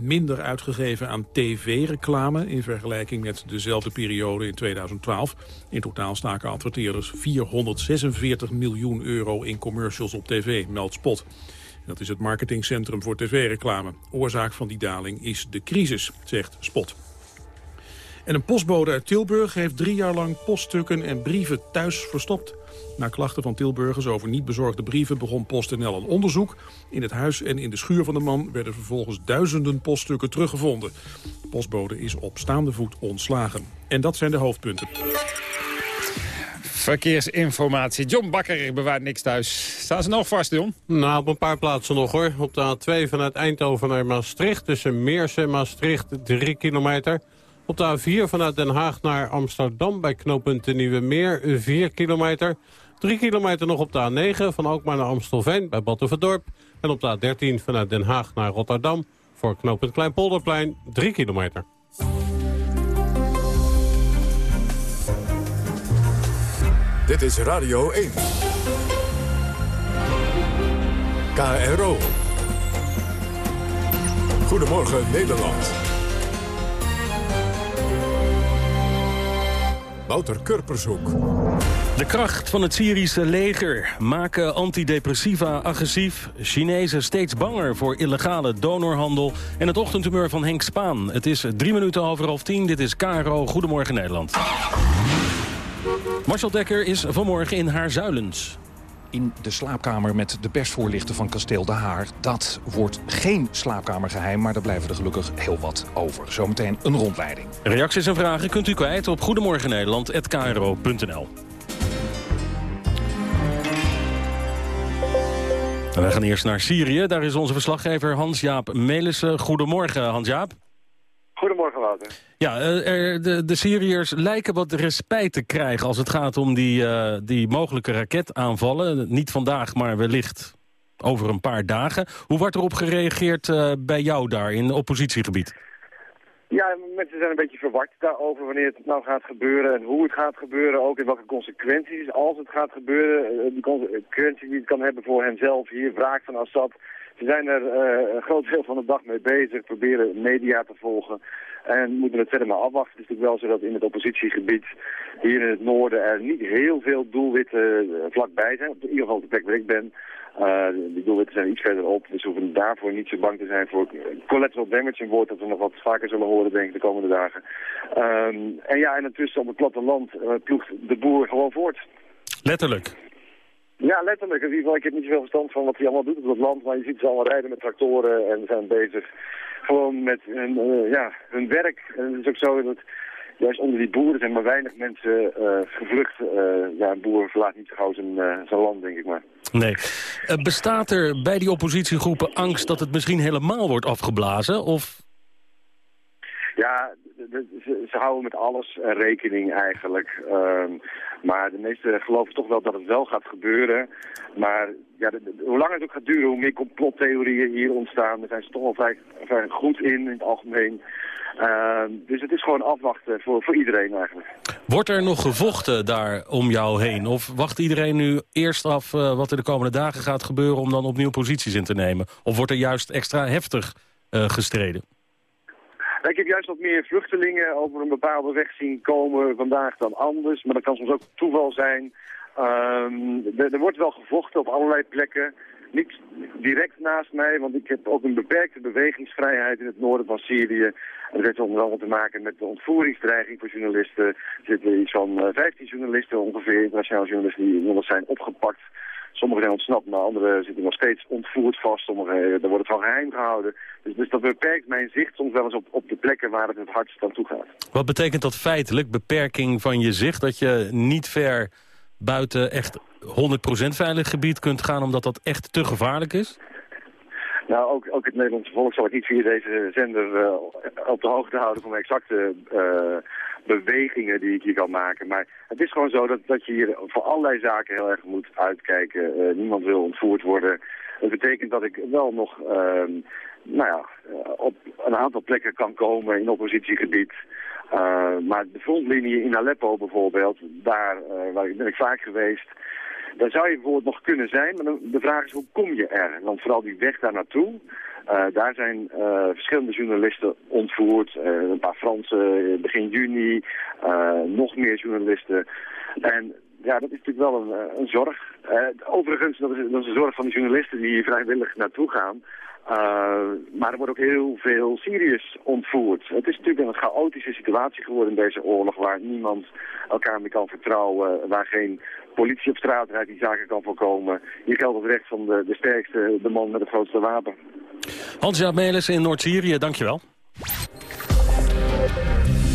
minder uitgegeven aan tv-reclame... in vergelijking met dezelfde periode in 2012. In totaal staken adverteerders 446 miljoen euro in commercials op tv, meldt Spot. Dat is het marketingcentrum voor tv-reclame. Oorzaak van die daling is de crisis, zegt Spot. En een postbode uit Tilburg heeft drie jaar lang poststukken en brieven thuis verstopt. Na klachten van Tilburgers over niet bezorgde brieven begon PostNL een onderzoek. In het huis en in de schuur van de man werden vervolgens duizenden poststukken teruggevonden. De postbode is op staande voet ontslagen. En dat zijn de hoofdpunten. Verkeersinformatie. John Bakker bewaart niks thuis. Staan ze nog vast, John? Nou, op een paar plaatsen nog hoor. Op de A2 vanuit Eindhoven naar Maastricht. Tussen Meers en Maastricht 3 kilometer. Op de A4 vanuit Den Haag naar Amsterdam bij knooppunt de Nieuwe Meer 4 kilometer. 3 kilometer nog op de A9 van Alkmaar naar Amstelveen bij Battenverdorp. En op de A13 vanuit Den Haag naar Rotterdam voor knooppunt Kleinpolderplein 3 kilometer. Dit is Radio 1. KRO. Goedemorgen Nederland. Wouter Kurpershoek. De kracht van het Syrische leger maken antidepressiva agressief. Chinezen steeds banger voor illegale donorhandel. En het ochtendhumeur van Henk Spaan. Het is drie minuten over half tien. Dit is KRO. Goedemorgen Nederland. Marcel Dekker is vanmorgen in Haarzuilens. in de slaapkamer met de persvoorlichter van Kasteel De Haar. Dat wordt geen slaapkamergeheim, maar daar blijven er gelukkig heel wat over. Zometeen een rondleiding. Reacties en vragen kunt u kwijt op goedemorgennederland.kro.nl. En wij gaan eerst naar Syrië. Daar is onze verslaggever Hans-Jaap Melissen. Goedemorgen, Hans-Jaap. Goedemorgen, Wouter. Ja, eh, er, de, de Syriërs lijken wat respijt te krijgen als het gaat om die, eh, die mogelijke raketaanvallen. Niet vandaag, maar wellicht over een paar dagen. Hoe wordt erop gereageerd eh, bij jou daar in het oppositiegebied? Ja, mensen zijn een beetje verward daarover wanneer het nou gaat gebeuren en hoe het gaat gebeuren. Ook in welke consequenties, als het gaat gebeuren, de consequenties die het kan hebben voor henzelf hier, wraak van Assad. Ze zijn er eh, een groot deel van de dag mee bezig, proberen media te volgen en moeten het verder maar afwachten. Het is natuurlijk wel zo dat in het oppositiegebied hier in het noorden er niet heel veel doelwitten eh, vlakbij zijn. Op in ieder geval op de plek waar ik ben. Uh, die doelwitten zijn iets verderop, dus we hoeven daarvoor niet zo bang te zijn voor collateral damage, een woord dat we nog wat vaker zullen horen, denk ik, de komende dagen. Ehm, en ja, en intussen op het platteland ploegt de boer gewoon voort. Letterlijk. Ja, letterlijk. In ieder geval, ik heb niet zoveel verstand van wat hij allemaal doet op het land, maar je ziet ze allemaal rijden met tractoren en zijn bezig gewoon met hun, uh, ja, hun werk. En het is ook zo dat juist onder die boeren zijn maar weinig mensen uh, gevlucht. Uh, ja, een boer verlaat niet zo gauw zijn, zijn land, denk ik maar. Nee. bestaat er bij die oppositiegroepen angst dat het misschien helemaal wordt afgeblazen? Of ja, ze, ze, houden met alles rekening eigenlijk. Maar de meesten geloven toch wel dat het wel gaat gebeuren. Maar ja, hoe langer het ook gaat duren, hoe meer complottheorieën hier ontstaan. Daar zijn ze toch wel vrij, goed in, in het algemeen. Uh, dus het is gewoon afwachten voor, voor iedereen eigenlijk. Wordt er nog gevochten daar om jou heen? Of wacht iedereen nu eerst af uh, wat er de komende dagen gaat gebeuren... om dan opnieuw posities in te nemen? Of wordt er juist extra heftig uh, gestreden? Ik heb juist wat meer vluchtelingen over een bepaalde weg zien komen vandaag dan anders. Maar dat kan soms ook toeval zijn. Um, er, er wordt wel gevochten op allerlei plekken. Niet direct naast mij, want ik heb ook een beperkte bewegingsvrijheid in het noorden van Syrië. En dat heeft onder andere te maken met de ontvoeringsdreiging voor journalisten. Er zitten iets van uh, 15 journalisten ongeveer, internationale journalisten, die inmiddels zijn opgepakt. Sommigen zijn ontsnapt, maar anderen zitten nog steeds ontvoerd vast. Sommigen, daar wordt het van geheim gehouden. Dus, dus dat beperkt mijn zicht soms wel eens op, op de plekken waar het het hardst aan toe gaat. Wat betekent dat feitelijk, beperking van je zicht? Dat je niet ver buiten echt 100% veilig gebied kunt gaan... omdat dat echt te gevaarlijk is? Nou, ook, ook het Nederlandse volk zal ik niet via deze zender uh, op de hoogte houden van de exacte uh, bewegingen die ik hier kan maken. Maar het is gewoon zo dat, dat je hier voor allerlei zaken heel erg moet uitkijken. Uh, niemand wil ontvoerd worden. Het betekent dat ik wel nog nou ja, op een aantal plekken kan komen in oppositiegebied. Maar de frontlinie in Aleppo bijvoorbeeld, daar waar ben ik vaak geweest, daar zou je bijvoorbeeld nog kunnen zijn. Maar de vraag is, hoe kom je er? Want vooral die weg daar naartoe, uh, daar zijn verschillende journalisten ontvoerd. een paar Fransen begin juni, nog meer journalisten. En ja, dat is natuurlijk wel een, zorg. overigens, dat is, dat zorg van de journalisten die hier vrijwillig naartoe gaan. Maar er wordt ook heel veel Syriërs ontvoerd. Het is natuurlijk een chaotische situatie geworden in deze oorlog... waar niemand elkaar meer kan vertrouwen... waar geen politie op straat rijdt die zaken kan voorkomen. Hier geldt het recht van de, de sterkste, de man met het grootste wapen. Hans-Jaap Melis in Noord-Syrië, dankjewel.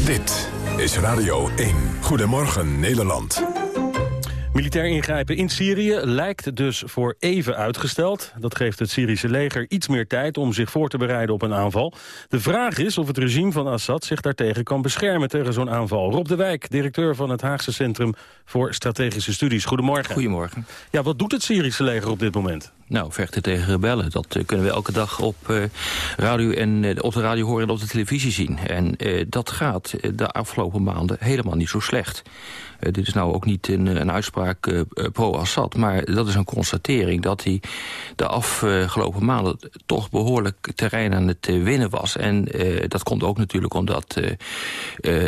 Dit is Radio 1. Goedemorgen Nederland. Militair ingrijpen in Syrië lijkt dus voor even uitgesteld. Dat geeft het Syrische leger iets meer tijd om zich voor te bereiden op een aanval. De vraag is of het regime van Assad zich daartegen kan beschermen tegen zo'n aanval. Rob de Wijk, directeur van het Haagse Centrum voor Strategische Studies. Goedemorgen. Goedemorgen. Ja, wat doet het Syrische leger op dit moment? Nou, vechten tegen rebellen. Dat uh, kunnen we elke dag op, uh, radio en, uh, op de radio horen en op de televisie zien. En dat gaat de afgelopen maanden helemaal niet zo slecht. Dit is nou ook niet een, een uitspraak pro-Assad, maar dat is een constatering dat hij de afgelopen maanden toch behoorlijk terrein aan het winnen was. En dat komt ook natuurlijk omdat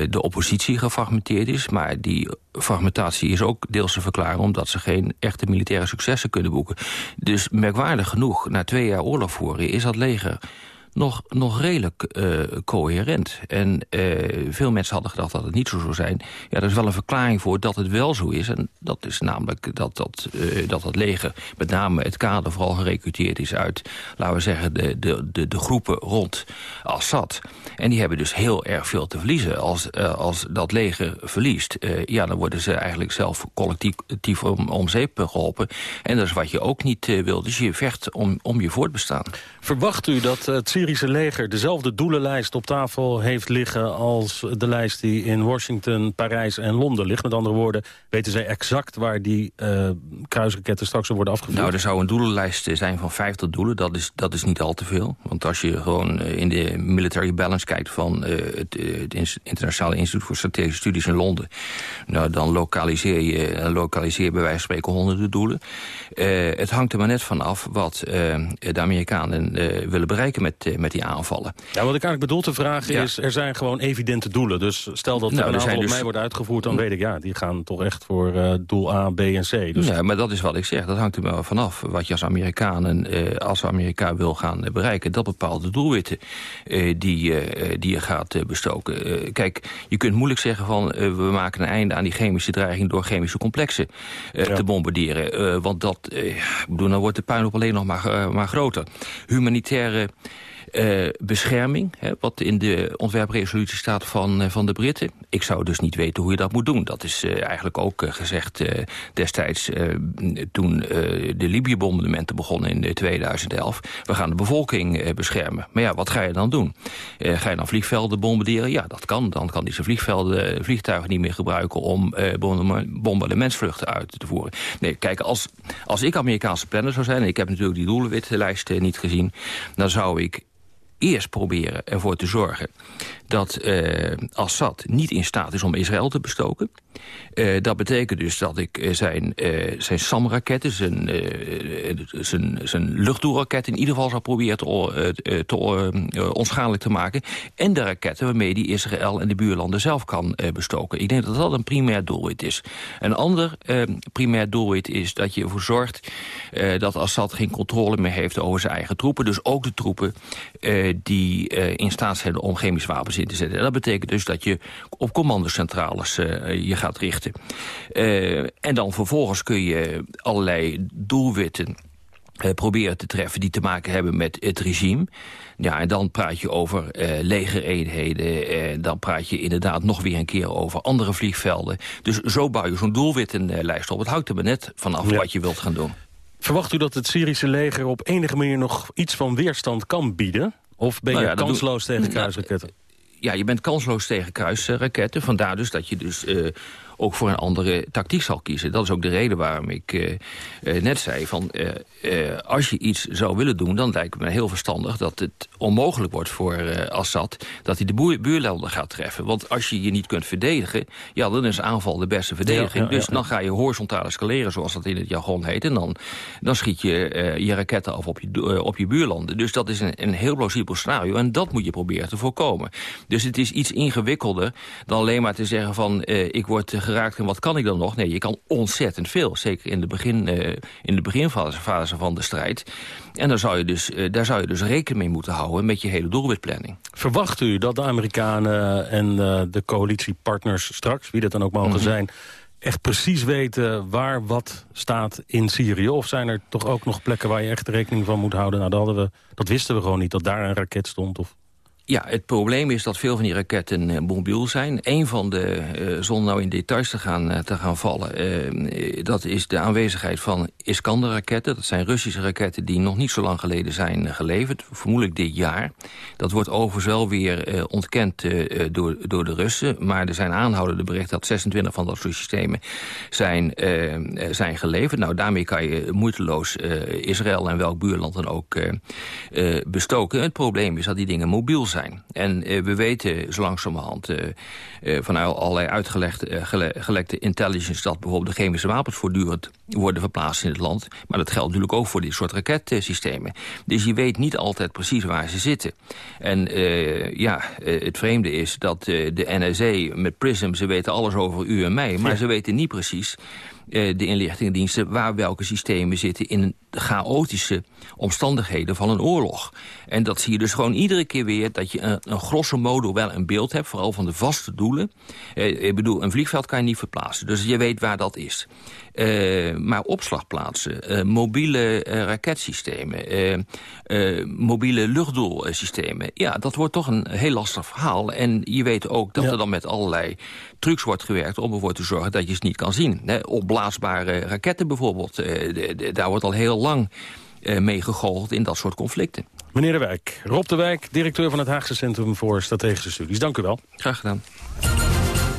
de oppositie gefragmenteerd is, maar die fragmentatie is ook deels te verklaren omdat ze geen echte militaire successen kunnen boeken. Dus merkwaardig genoeg, na twee jaar oorlog voeren, is dat leger nog, nog redelijk uh, coherent. En uh, veel mensen hadden gedacht dat het niet zo zou zijn. Ja, er is wel een verklaring voor dat het wel zo is. En dat is namelijk dat dat, uh, dat, dat leger, met name het kader... vooral gerecruiteerd is uit, laten we zeggen, de, de, de, de groepen rond Assad. En die hebben dus heel erg veel te verliezen. Als, als dat leger verliest, ja, dan worden ze eigenlijk zelf collectief om, om zeep geholpen. En dat is wat je ook niet wil. Dus je vecht om, om je voortbestaan. Verwacht u dat het Syrische leger dezelfde doelenlijst op tafel heeft liggen... als de lijst die in Washington, Parijs en Londen ligt? Met andere woorden, weten zij exact waar die uh, kruisraketten straks worden afgevuurd? Nou, er zou een doelenlijst zijn van 50 doelen. Dat is, dat is niet al te veel. Want als je gewoon in de military balance kijkt... van uh, het, het Internationale Instituut voor Strategische Studies in Londen... Nou, dan lokaliseer je, lokaliseer bij wijze van spreken honderden doelen. Het hangt er maar net van af wat de Amerikanen willen bereiken met met die aanvallen. Ja, wat ik eigenlijk bedoel te vragen ja. is, er zijn gewoon evidente doelen. Dus stel dat nou, een aanval dus... op mij wordt uitgevoerd, dan weet ik, ja, die gaan toch echt voor uh, doel A, B en C. Dus... Ja, maar dat is wat ik zeg, dat hangt er maar vanaf. Wat je als Amerikaan, uh, als Amerika wil gaan uh, bereiken, dat bepaalt de doelwitten die, die je gaat bestoken. kijk, je kunt moeilijk zeggen van, we maken een einde aan die chemische dreiging door chemische complexen ja. te bombarderen. want dat, ik bedoel, dan wordt de puinhoop alleen nog maar, maar groter. Humanitaire Eh, bescherming, hè, wat in de ontwerpresolutie staat van, eh, van de Britten. Ik zou dus niet weten hoe je dat moet doen. Dat is eh, eigenlijk ook gezegd destijds toen de Libië-bombardementen begonnen in eh, 2011. We gaan de bevolking beschermen. Maar ja, wat ga je dan doen? Ga je dan vliegvelden bombarderen? Ja, dat kan. Dan kan deze vliegvelden, vliegtuigen niet meer gebruiken om bom- bombardementsvluchten uit te voeren. Nee, kijk, als, als ik Amerikaanse planner zou zijn... en ik heb natuurlijk die doelwitlijst eh, niet gezien... dan zou ik eerst proberen ervoor te zorgen dat eh, Assad niet in staat is om Israël te bestoken. Eh, dat betekent dus dat ik eh, zijn, eh, zijn SAM-raketten, zijn, zijn, zijn in ieder geval zou proberen te, onschadelijk te maken. En de raketten waarmee die Israël en de buurlanden zelf kan bestoken. Ik denk dat dat een primair doelwit is. Een ander primair doelwit is dat je ervoor zorgt dat Assad geen controle meer heeft over zijn eigen troepen. Dus ook de troepen die in staat zijn om chemische wapens in te zetten. En dat betekent dus dat je op commandocentrales eh, je gaat richten. Eh, en dan vervolgens kun je allerlei doelwitten eh, proberen te treffen die te maken hebben met het regime. Ja, en dan praat je over eh legereenheden. Eh, dan praat je inderdaad nog weer een keer over andere vliegvelden. Dus zo bouw je zo'n doelwittenlijst op. Het hangt er maar net vanaf wat je wilt gaan doen. Verwacht u dat het Syrische leger op enige manier nog iets van weerstand kan bieden? Of ben je Nou ja, kansloos doe- tegen Nou, kruisraketten? Ja, je bent kansloos tegen kruisraketten. Vandaar dus dat je dus eh, ook voor een andere tactiek zal kiezen. Dat is ook de reden waarom ik eh, eh, net zei... van eh, als je iets zou willen doen, dan lijkt het me heel verstandig... dat het onmogelijk wordt voor Assad dat hij de boer- buurlanden gaat treffen. Want als je je niet kunt verdedigen... ja, dan is aanval de beste verdediging. Ja, ja, ja, dus dan ga je horizontaal escaleren, zoals dat in het jargon heet. En dan, dan schiet je je raketten af op je, op je buurlanden. Dus dat is een, een heel plausibel scenario. En dat moet je proberen te voorkomen. Dus het is iets ingewikkelder dan alleen maar te zeggen van... ik word geraakt en wat kan ik dan nog? Nee, je kan ontzettend veel. Zeker in de, begin, eh, in de beginfase fase van de strijd. En daar zou, je dus, eh, daar zou je dus rekening mee moeten houden met je hele doelwitplanning. Verwacht u dat de Amerikanen en eh, de coalitiepartners straks, wie dat dan ook mogen Mhm. zijn... echt precies weten waar wat staat in Syrië? Of zijn er toch ook nog plekken waar je echt rekening van moet houden? Nou, dat, hadden we, dat wisten we gewoon niet, dat daar een raket stond. Of... Ja, het probleem is dat veel van die raketten eh, mobiel zijn. Een van de, eh, zonder nou in details te gaan, eh, te gaan vallen... dat is de aanwezigheid van Iskander-raketten. Dat zijn Russische raketten die nog niet zo lang geleden zijn geleverd. Vermoedelijk dit jaar. Dat wordt overigens wel weer ontkend door, door de Russen. Maar er zijn aanhoudende berichten dat 26 van dat soort systemen zijn, zijn geleverd. Nou, daarmee kan je moeiteloos Israël en welk buurland dan ook bestoken. Het probleem is dat die dingen mobiel zijn. En eh, we weten zo langzamerhand eh, eh, allerlei uitgelegde eh, gele- gelekte intelligence... dat bijvoorbeeld de chemische wapens voortdurend worden verplaatst in het land. Maar dat geldt natuurlijk ook voor dit soort raketsystemen. Dus je weet niet altijd precies waar ze zitten. En ja, het vreemde is dat de NSA met PRISM... ze weten alles over u en mij, maar ze weten niet precies de inlichtingendiensten... waar welke systemen zitten in chaotische omstandigheden van een oorlog. En dat zie je dus gewoon iedere keer weer... dat je een, een grosso modo wel een beeld hebt, vooral van de vaste doelen. Eh, ik bedoel, een vliegveld kan je niet verplaatsen, dus je weet waar dat is. Eh, maar opslagplaatsen, eh, mobiele eh, raketsystemen... mobiele luchtdoelsystemen... ja, dat wordt toch een heel lastig verhaal. En je weet ook dat er dan met allerlei trucs wordt gewerkt... om ervoor te zorgen dat je het niet kan zien. Hè, opblaasbare raketten bijvoorbeeld, daar wordt al heel lang mee gegoocheld in dat soort conflicten. Meneer De Wijk, Rob De Wijk, directeur van het Haagse Centrum voor Strategische Studies. Dank u wel. Graag gedaan.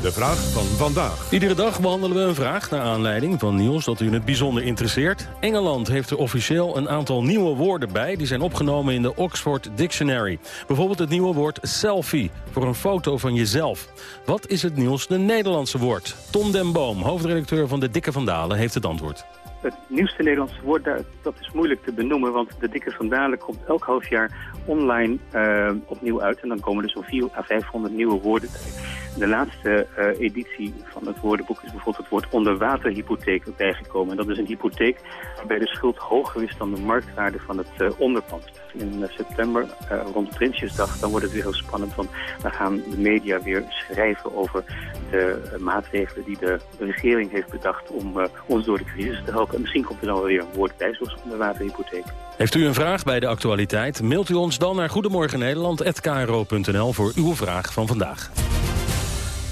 De vraag van vandaag. Iedere dag behandelen we een vraag naar aanleiding van nieuws dat u in het bijzonder interesseert. Engeland heeft er officieel een aantal nieuwe woorden bij. Die zijn opgenomen in de Oxford Dictionary. Bijvoorbeeld het nieuwe woord selfie voor een foto van jezelf. Wat is het nieuwste Nederlandse woord? Tom den Boom, hoofdredacteur van De Dikke Vandalen, heeft het antwoord. Het nieuwste Nederlandse woord, dat is moeilijk te benoemen, want de Dikke Vandalen komt elk half jaar online eh, opnieuw uit. En dan komen er zo'n 400 à 500 nieuwe woorden bij. De laatste eh, editie van het woordenboek is bijvoorbeeld het woord onderwaterhypotheek bijgekomen. En dat is een hypotheek waarbij de schuld hoger is dan de marktwaarde van het eh, onderpand. In eh, september, eh, rond Prinsjesdag, dan wordt het weer heel spannend. Want dan gaan de media weer schrijven over de eh, maatregelen die de regering heeft bedacht om ons door de crisis te helpen. En misschien komt er dan weer een woord bij, zoals de waterhypotheek. Heeft u een vraag bij de actualiteit? Mailt u ons dan naar Goedemorgen Nederland@kro.nl voor uw vraag van vandaag.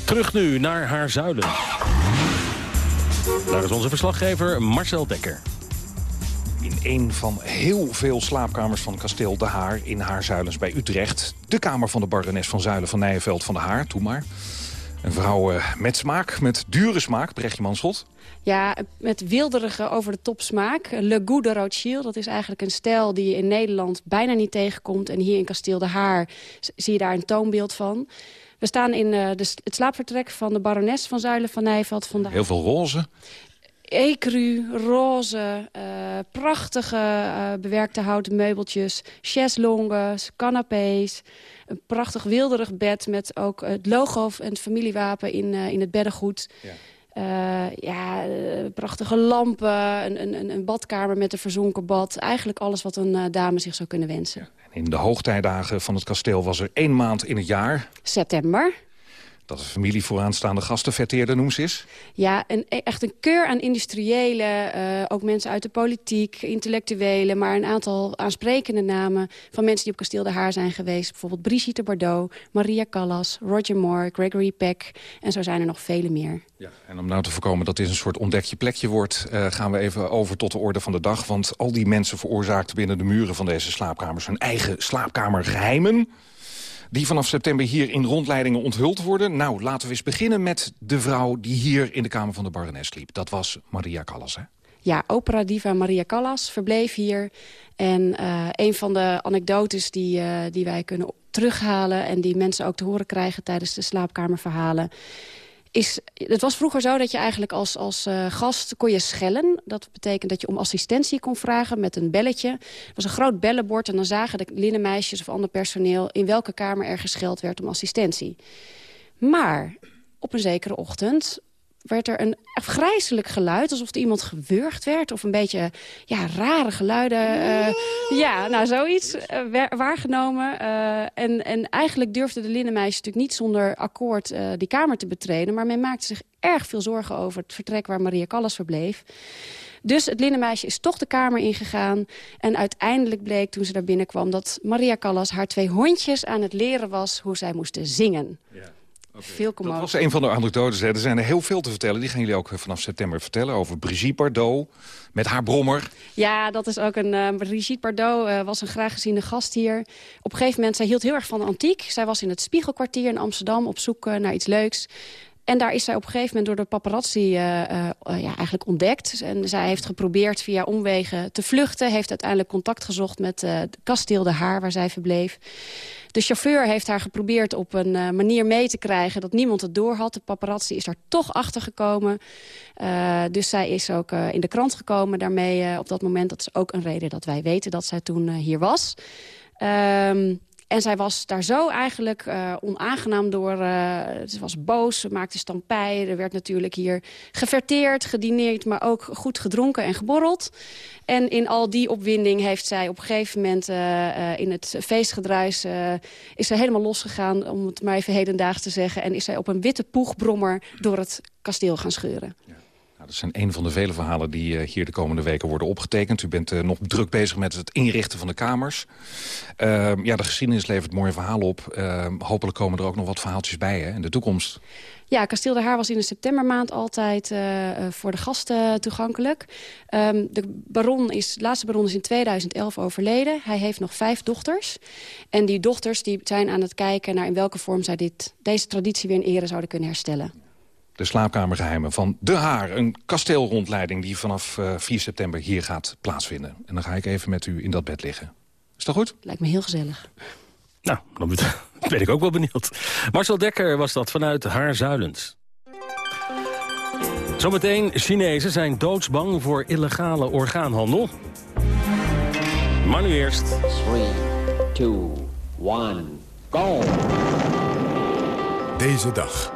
Terug nu naar haar zuilen. Daar is onze verslaggever Marcel Dekker. In een van heel veel slaapkamers van kasteel De Haar in Haarzuilens bij Utrecht. De kamer van de barones van Zuilen van Nijenveld van de Haar, toe maar. Een vrouw eh, met smaak, met dure smaak, Brechtje Manschot. Ja, met wilderige over de top smaak. Le Goût de Rothschild, dat is eigenlijk een stijl die je in Nederland bijna niet tegenkomt. En hier in Kasteel de Haar zie je daar een toonbeeld van. We staan in eh, de, het slaapvertrek van de barones van Zuilen van Nijveld vandaag. Heel veel roze. Ecru, roze, eh, prachtige eh, bewerkte houten meubeltjes, chaiselongues, canapés. Een prachtig wilderig bed met ook het logo en het familiewapen in, eh, in het beddengoed. Ja, ja prachtige lampen, een, een, een badkamer met een verzonken bad. Eigenlijk alles wat een dame zich zou kunnen wensen. In de hoogtijdagen van het kasteel was er één maand in het jaar... September. Dat de familie vooraanstaande gasten verteerde, noem ze eens. Ja, een, echt een keur aan industriëlen, eh, ook mensen uit de politiek, intellectuelen... maar een aantal aansprekende namen van mensen die op Kasteel de Haar zijn geweest. Bijvoorbeeld Brigitte Bardot, Maria Callas, Roger Moore, Gregory Peck... en zo zijn er nog vele meer. En om nou te voorkomen dat dit een soort ontdekje plekje wordt... eh, gaan we even over tot de orde van de dag. Want al die mensen veroorzaakten binnen de muren van deze slaapkamers... hun eigen slaapkamergeheimen. Die vanaf september hier in rondleidingen onthuld worden. Nou, laten we eens beginnen met de vrouw die hier in de kamer van de barones liep. Dat was Maria Callas, hè? Ja, opera-diva Maria Callas verbleef hier. En eh, een van de anekdotes die, eh, die wij kunnen terughalen... en die mensen ook te horen krijgen tijdens de slaapkamerverhalen... is, het was vroeger zo dat je eigenlijk als, als eh, gast kon je schellen. Dat betekent dat je om assistentie kon vragen met een belletje. Het was een groot bellenbord en dan zagen de linnenmeisjes of ander personeel... in welke kamer er gescheld werd om assistentie. Maar op een zekere ochtend werd er een afgrijzelijk geluid... alsof er iemand gewurgd werd of een beetje ja, rare geluiden. eh, ja, nou, zoiets eh, wa- waargenomen. eh, en, en eigenlijk durfde de linnenmeisje natuurlijk niet zonder akkoord die kamer te betreden. Maar men maakte zich erg veel zorgen over het vertrek waar Maria Callas verbleef. Dus het linnenmeisje is toch de kamer ingegaan. En uiteindelijk bleek toen ze daar binnenkwam... dat Maria Callas haar twee hondjes aan het leren was hoe zij moesten zingen. Veel Dat was een van de anekdotes. Hè. Er zijn er heel veel te vertellen. Die gaan jullie ook vanaf september vertellen. Over Brigitte Bardot met haar brommer. Ja, dat is ook een... eh, Brigitte Bardot eh, was een graag geziene gast hier. Op een gegeven moment, zij hield heel erg van de antiek. Zij was in het Spiegelkwartier in Amsterdam op zoek eh, naar iets leuks. En daar is zij op een gegeven moment door de paparazzi eh, eh, eh, ja, eigenlijk ontdekt. En zij heeft geprobeerd via omwegen te vluchten. Heeft uiteindelijk contact gezocht met eh het kasteel De Haar, waar zij verbleef. De chauffeur heeft haar geprobeerd op een eh, manier mee te krijgen... dat niemand het door had. De paparazzi is daar toch achter gekomen. Eh, dus zij is ook eh, in de krant gekomen daarmee op dat moment. Dat is ook een reden dat wij weten dat zij toen hier was. Ehm, en zij was daar zo eigenlijk eh, onaangenaam door. eh, ze was boos, ze maakte stampij. Er werd natuurlijk hier geverteerd, gedineerd... maar ook goed gedronken en geborreld. En in al die opwinding heeft zij op een gegeven moment... eh, in het feestgedruis is ze helemaal losgegaan... om het maar even hedendaags te zeggen... en is zij op een witte poegbrommer door het kasteel gaan scheuren. Nou, dat zijn een van de vele verhalen die eh, hier de komende weken worden opgetekend. U bent eh, nog druk bezig met het inrichten van de kamers. Ehm, ja, de geschiedenis levert mooie verhalen op. Ehm, hopelijk komen er ook nog wat verhaaltjes bij hè, in de toekomst. Ja, Kasteel de Haar was in de septembermaand altijd eh, voor de gasten toegankelijk. Ehm, de, baron is, laatste baron is in 2011 overleden. Hij heeft nog vijf dochters. En die dochters die zijn aan het kijken naar in welke vorm zij dit, deze traditie weer in ere zouden kunnen herstellen. De slaapkamergeheimen van De Haar. Een kasteelrondleiding die vanaf eh, 4 september hier gaat plaatsvinden. En dan ga ik even met u in dat bed liggen. Is dat goed? Lijkt me heel gezellig. Nou, dan ben- ben ik ook wel benieuwd. Marcel Dekker was dat vanuit Haarzuilens. Zometeen, Chinezen zijn doodsbang voor illegale orgaanhandel. Maar nu eerst... 3, 2, 1, go! Deze dag,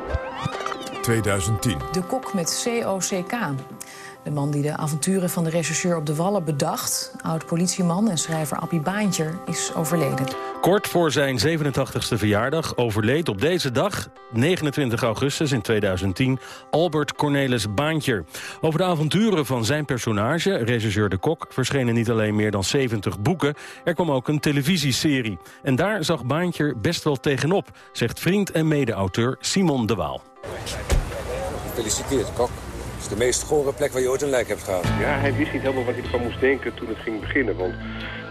2010. De kok met COCK. De man die de avonturen van de rechercheur op de Wallen bedacht... oud-politieman en schrijver Appie Baantjer, is overleden. Kort voor zijn 87e verjaardag overleed op deze dag, 29 augustus in 2010, Albert Cornelis Baantjer. Over de avonturen van zijn personage, regisseur De Kok, verschenen niet alleen meer dan 70 boeken, er kwam ook een televisieserie. En daar zag Baantjer best wel tegenop, zegt vriend en mede-auteur Simon de Waal. Gefeliciteerd, Kok. Het is de meest gore plek waar je ooit een lijk hebt gehad. Ja, hij wist niet helemaal wat hij ervan moest denken toen het ging beginnen. Want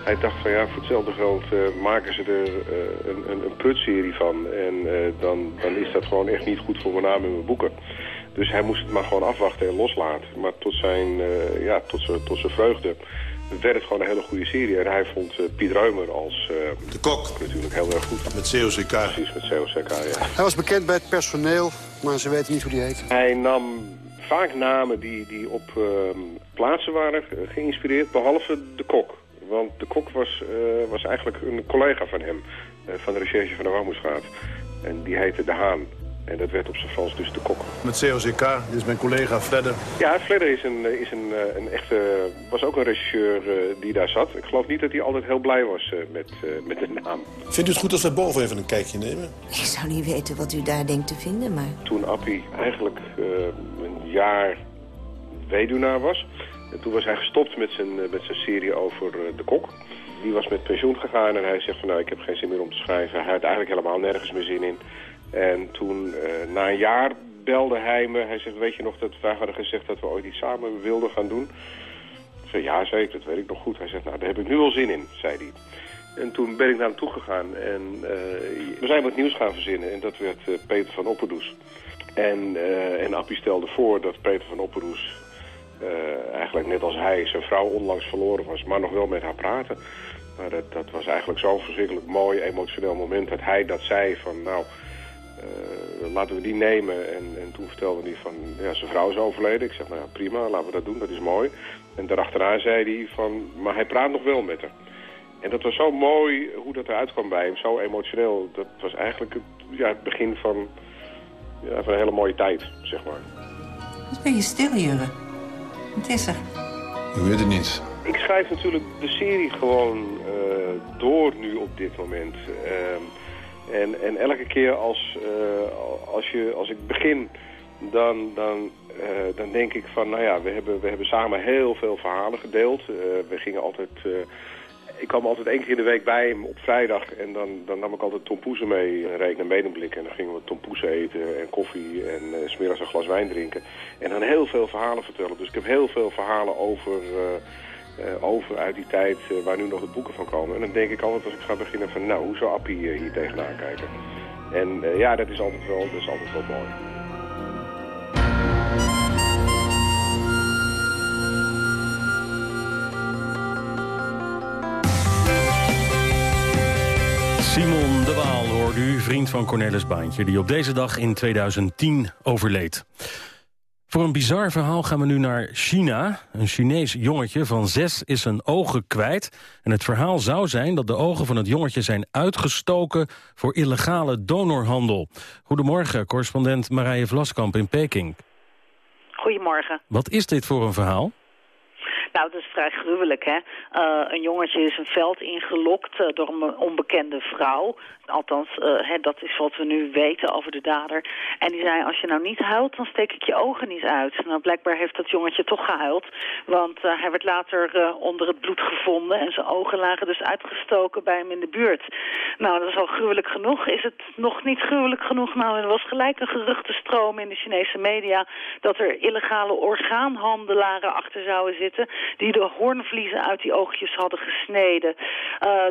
hij dacht van ja, voor hetzelfde geld eh, maken ze er eh, een, een, een putserie van. En eh, dan, dan is dat gewoon echt niet goed voor mijn naam in mijn boeken. Dus hij moest het maar gewoon afwachten en loslaten. Maar tot zijn, eh, ja, tot zijn, tot zijn vreugde werd het gewoon een hele goede serie. En hij vond eh, Piet Reumer als... de kok. Natuurlijk heel erg goed. Met COCK. Precies, met COCK, ja. Hij was bekend bij het personeel, maar ze weten niet hoe die heet. Hij nam vaak namen die, die op ehm, plaatsen waren eh, geïnspireerd, behalve de kok. Want de kok was, eh, was eigenlijk een collega van hem, eh, van de recherche van de Warmoesstraat. En die heette De Haan. En dat werd op zijn Frans dus de kok. Met COCK, dit is mijn collega Fledder. Ja, Fledder is een, is een, eh, een echte, was ook een regisseur eh, die daar zat. Ik geloof niet dat hij altijd heel blij was eh, met, eh, met de naam. Vindt u het goed als we boven even een kijkje nemen? Ik zou niet weten wat u daar denkt te vinden, maar... Toen Appie eigenlijk eh, een jaar weduwnaar was. En toen was hij gestopt met zijn, met zijn serie over de kok. Die was met pensioen gegaan en hij zegt van nou ik heb geen zin meer om te schrijven. Hij had eigenlijk helemaal nergens meer zin in. En toen eh, na een jaar belde hij me. Hij zegt weet je nog dat wij hadden gezegd dat we ooit iets samen wilden gaan doen. Ik zei ja zeker, dat weet ik nog goed. Hij zegt nou daar heb ik nu wel zin in, zei hij. En toen ben ik naar hem toegegaan en eh, we zijn wat nieuws gaan verzinnen. En dat werd eh, Peter van Opperdoes. En, eh, en Appie stelde voor dat Peter van Opperdoes eigenlijk net als hij zijn vrouw onlangs verloren was, maar nog wel met haar praten. Maar dat, dat was eigenlijk zo'n verschrikkelijk mooi, emotioneel moment dat hij dat zei van nou, laten we die nemen. En, en toen vertelde hij van, ja, zijn vrouw is overleden. Ik zeg, nou ja, prima, laten we dat doen, dat is mooi. En daarachteraan zei hij van, maar hij praat nog wel met haar. En dat was zo mooi hoe dat eruit kwam bij hem, zo emotioneel. Dat was eigenlijk het, ja, het begin van, ja, van een hele mooie tijd, zeg maar. Wat ben je stil, Jurre? Wat is er? Ik weet het niet. Ik schrijf natuurlijk de serie gewoon eh, door nu op dit moment. Ehm, en, en elke keer als, eh, als, je, als ik begin, dan, dan, eh, dan denk ik van... nou ja, we hebben, we hebben samen heel veel verhalen gedeeld. Eh, we gingen altijd... ik kwam altijd één keer in de week bij hem op vrijdag. En dan, dan nam ik altijd tompoezen mee. En reed naar Medemblik. En dan gingen we tompoesen eten en koffie. En uh, smiddags een glas wijn drinken. En dan heel veel verhalen vertellen. Dus ik heb heel veel verhalen over, over uit die tijd eh, waar nu nog de boeken van komen. En dan denk ik altijd als ik ga beginnen van nou, hoe zou Appie eh, hier tegenaan kijken? En eh, ja, dat is altijd wel, dat is altijd wel mooi. Simon de Waal hoorde u, vriend van Cornelis Baantje... die op deze dag in 2010 overleed. Voor een bizar verhaal gaan we nu naar China. Een Chinees jongetje van zes is zijn ogen kwijt. En het verhaal zou zijn dat de ogen van het jongetje zijn uitgestoken... voor illegale donorhandel. Goedemorgen, correspondent Marije Vlaskamp in Peking. Goedemorgen. Wat is dit voor een verhaal? Nou, dat is vrij gruwelijk, hè. Eh, een jongetje is een veld ingelokt eh, door een onbekende vrouw. Althans, eh, hè, dat is wat we nu weten over de dader. En die zei, als je nou niet huilt, dan steek ik je ogen niet uit. Nou, blijkbaar heeft dat jongetje toch gehuild. Want eh, hij werd later eh, onder het bloed gevonden. En zijn ogen lagen dus uitgestoken bij hem in de buurt. Nou, dat is al gruwelijk genoeg. Is het nog niet gruwelijk genoeg? Nou, er was gelijk een geruchtenstroom in de Chinese media... dat er illegale orgaanhandelaren achter zouden zitten... die de hoornvliezen uit die oogjes hadden gesneden.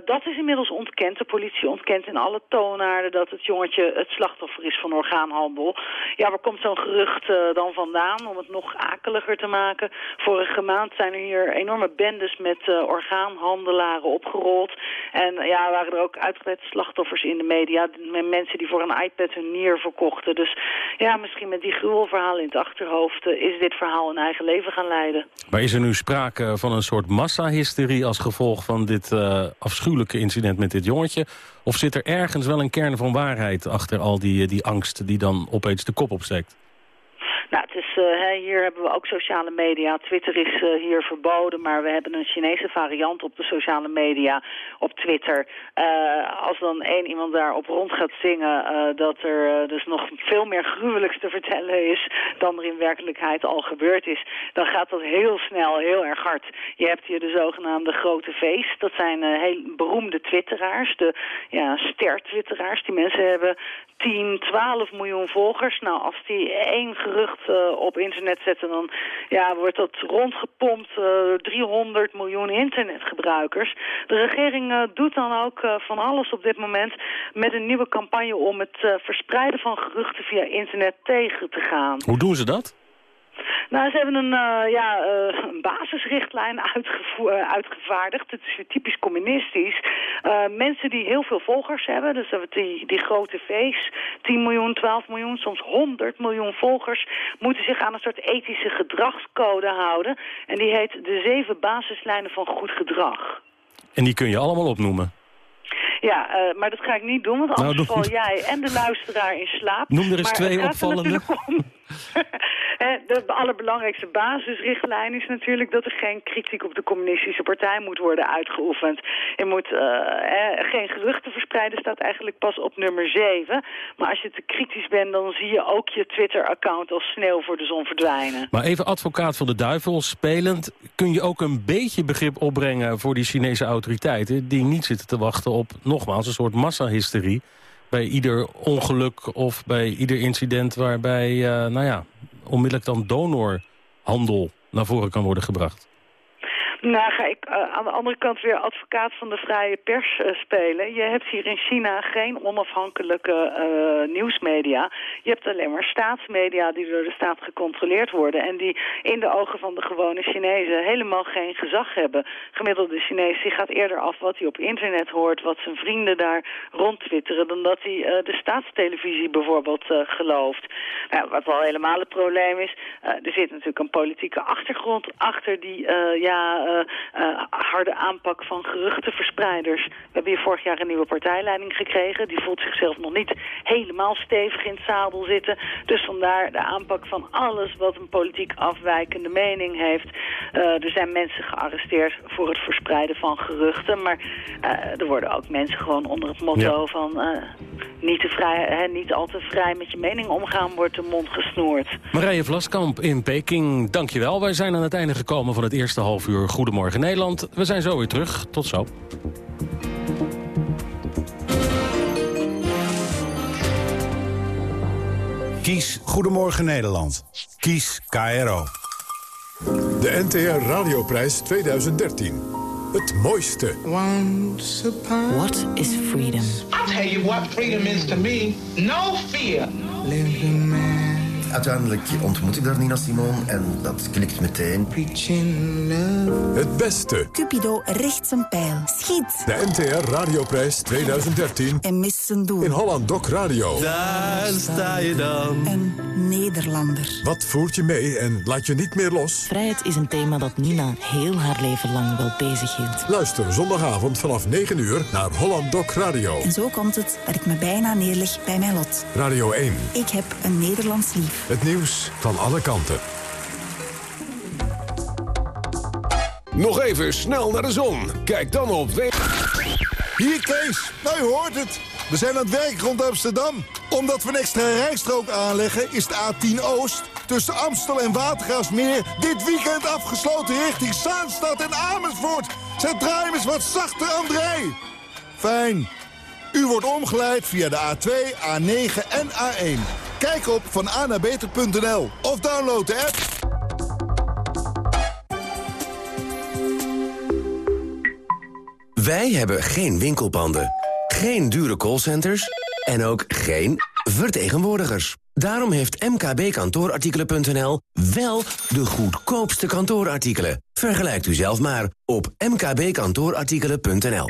Dat is inmiddels ontkend. De politie ontkent in alle toonaarden dat het jongetje het slachtoffer is van orgaanhandel. Ja, waar komt zo'n gerucht eh, dan vandaan om het nog akeliger te maken? Vorige maand zijn er hier enorme bendes met eh, orgaanhandelaren opgerold. En eh, ja, waren er ook uitgebreid slachtoffers in de media. Met mensen die voor een iPad hun nier verkochten. Dus ja, misschien met die gruwelverhalen in het achterhoofd is dit verhaal een eigen leven gaan leiden. Maar is er nu sprake van een soort massahysterie... als gevolg van dit afschuwelijke incident met dit jongetje? Of zit er ergens wel een kern van waarheid achter al die, eh, die angst... die dan opeens de kop opsteekt? Nou, het is, uh, hier hebben we ook sociale media. Twitter is uh, hier verboden, maar we hebben een Chinese variant op de sociale media op Twitter. Uh, als dan één iemand daarop rond gaat zingen dat er dus nog veel meer gruwelijks te vertellen is dan er in werkelijkheid al gebeurd is, dan gaat dat heel snel, heel erg hard. Je hebt hier de zogenaamde grote feest. Dat zijn heel beroemde twitteraars, de ja, ster-twitteraars. Die mensen hebben 10, 12 miljoen volgers. Nou, als die één gerucht uh, op internet zetten, dan ja, wordt dat rondgepompt. Uh, 300 miljoen internetgebruikers. De regering uh, doet dan ook van alles op dit moment met een nieuwe campagne om het verspreiden van geruchten via internet tegen te gaan. Hoe doen ze dat? Nou, ze hebben een, uh, ja, uh, een basisrichtlijn uh, uitgevaardigd. Het is typisch communistisch. mensen die heel veel volgers hebben, dus die, die grote V's, 10 miljoen, 12 miljoen, soms 100 miljoen volgers, moeten zich aan een soort ethische gedragscode houden. En die heet de zeven basislijnen van goed gedrag. En die kun je allemaal opnoemen? Ja, uh, maar dat ga ik niet doen, want anders nou, val jij en de luisteraar in slaap. Noem er eens maar twee opvallende. de allerbelangrijkste basisrichtlijn is natuurlijk dat er geen kritiek op de communistische partij moet worden uitgeoefend. Je moet uh, eh, geen geruchten verspreiden, staat eigenlijk pas op nummer 7. Maar als je te kritisch bent, dan zie je ook je Twitter-account als sneeuw voor de zon verdwijnen. Maar even advocaat van de duivel, spelend, kun je ook een beetje begrip opbrengen voor die Chinese autoriteiten die niet zitten te wachten op, nogmaals, een soort massahysterie bij ieder ongeluk of bij ieder incident waarbij, uh, nou ja, onmiddellijk dan donorhandel naar voren kan worden gebracht? Nou ga ik uh, aan de andere kant weer advocaat van de vrije pers uh, spelen. Je hebt hier in China geen onafhankelijke uh, nieuwsmedia. Je hebt alleen maar staatsmedia die door de staat gecontroleerd worden... en die in de ogen van de gewone Chinezen helemaal geen gezag hebben. Gemiddelde Chinees die gaat eerder af wat hij op internet hoort... wat zijn vrienden daar rondtwitteren... dan dat hij de staatstelevisie bijvoorbeeld gelooft. Nou, wat wel helemaal het probleem is... er zit natuurlijk een politieke achtergrond achter die... ja, harde aanpak van geruchtenverspreiders. We hebben hier vorig jaar een nieuwe partijleiding gekregen. Die voelt zichzelf nog niet helemaal stevig in het zadel zitten. Dus vandaar de aanpak van alles wat een politiek afwijkende mening heeft. Uh, er zijn mensen gearresteerd voor het verspreiden van geruchten. Maar er worden ook mensen gewoon onder het motto van... niet, te vrij, hè, niet al te vrij met je mening omgaan wordt de mond gesnoerd. Marije Vlaskamp in Peking, dankjewel. Wij zijn aan het einde gekomen van het eerste half uur Goedemorgen Nederland. We zijn zo weer terug. Tot zo. Kies Goedemorgen Nederland. Kies KRO. De NTR Radioprijs 2013. Het mooiste. What is freedom? I'll tell you what freedom is to me. No fear. Uiteindelijk ontmoet ik daar Nina Simone en dat klikt meteen. Het beste. Cupido richt zijn pijl. Schiet. De NTR Radioprijs 2013. En mist zijn doel. In Holland Doc Radio. Daar sta je dan. Een Nederlander. Wat voert je mee en laat je niet meer los? Vrijheid is een thema dat Nina heel haar leven lang wel bezig hield. Luister zondagavond vanaf 9 uur naar Holland Doc Radio. En zo komt het dat ik me bijna neerleg bij mijn lot. Radio 1. Ik heb een Nederlands lief. Het nieuws van alle kanten. Nog even snel naar de zon. Kijk dan op... Hier Kees, nou je hoort het. We zijn aan het werk rond Amsterdam. Omdat we een extra rijstrook aanleggen is de A10 Oost... tussen Amstel en Watergraafsmeer dit weekend afgesloten richting Zaanstad en Amersfoort. Zet draai eens wat zachter, André. Fijn. U wordt omgeleid via de A2, A9 en A1. Kijk op vananabeter.nl of download de app. Wij hebben geen winkelpanden, geen dure callcenters en ook geen vertegenwoordigers. Daarom heeft mkbkantoorartikelen.nl wel de goedkoopste kantoorartikelen. Vergelijkt u zelf maar op mkbkantoorartikelen.nl.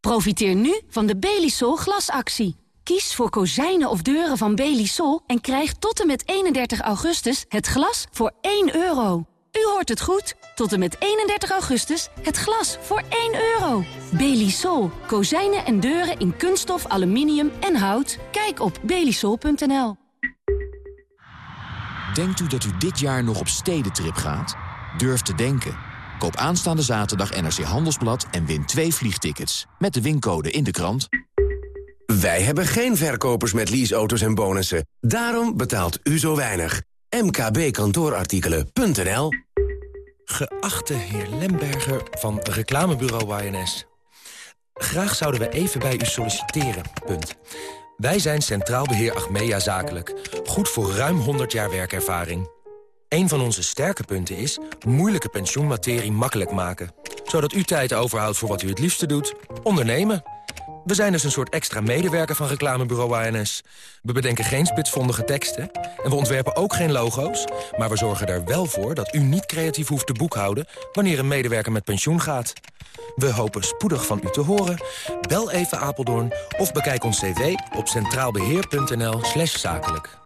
Profiteer nu van de Belisol glasactie. Kies voor kozijnen of deuren van Belisol en krijg tot en met 31 augustus het glas voor 1 euro. U hoort het goed. Tot en met 31 augustus het glas voor 1 euro. Belisol. Kozijnen en deuren in kunststof, aluminium en hout. Kijk op belisol.nl. Denkt u dat u dit jaar nog op stedentrip gaat? Durf te denken. Koop aanstaande zaterdag NRC Handelsblad en win twee vliegtickets. Met de wincode in de krant. Wij hebben geen verkopers met leaseauto's en bonussen. Daarom betaalt u zo weinig. mkbkantoorartikelen.nl Geachte heer Lemberger van reclamebureau YNS. Graag zouden we even bij u solliciteren. Punt. Wij zijn Centraal Beheer Achmea Zakelijk. Goed voor ruim 100 jaar werkervaring. Een van onze sterke punten is moeilijke pensioenmaterie makkelijk maken. Zodat u tijd overhoudt voor wat u het liefste doet. Ondernemen. We zijn dus een soort extra medewerker van reclamebureau ANS. We bedenken geen spitsvondige teksten en we ontwerpen ook geen logo's... maar we zorgen er wel voor dat u niet creatief hoeft te boekhouden... wanneer een medewerker met pensioen gaat. We hopen spoedig van u te horen. Bel even Apeldoorn of bekijk ons cv op centraalbeheer.nl zakelijk.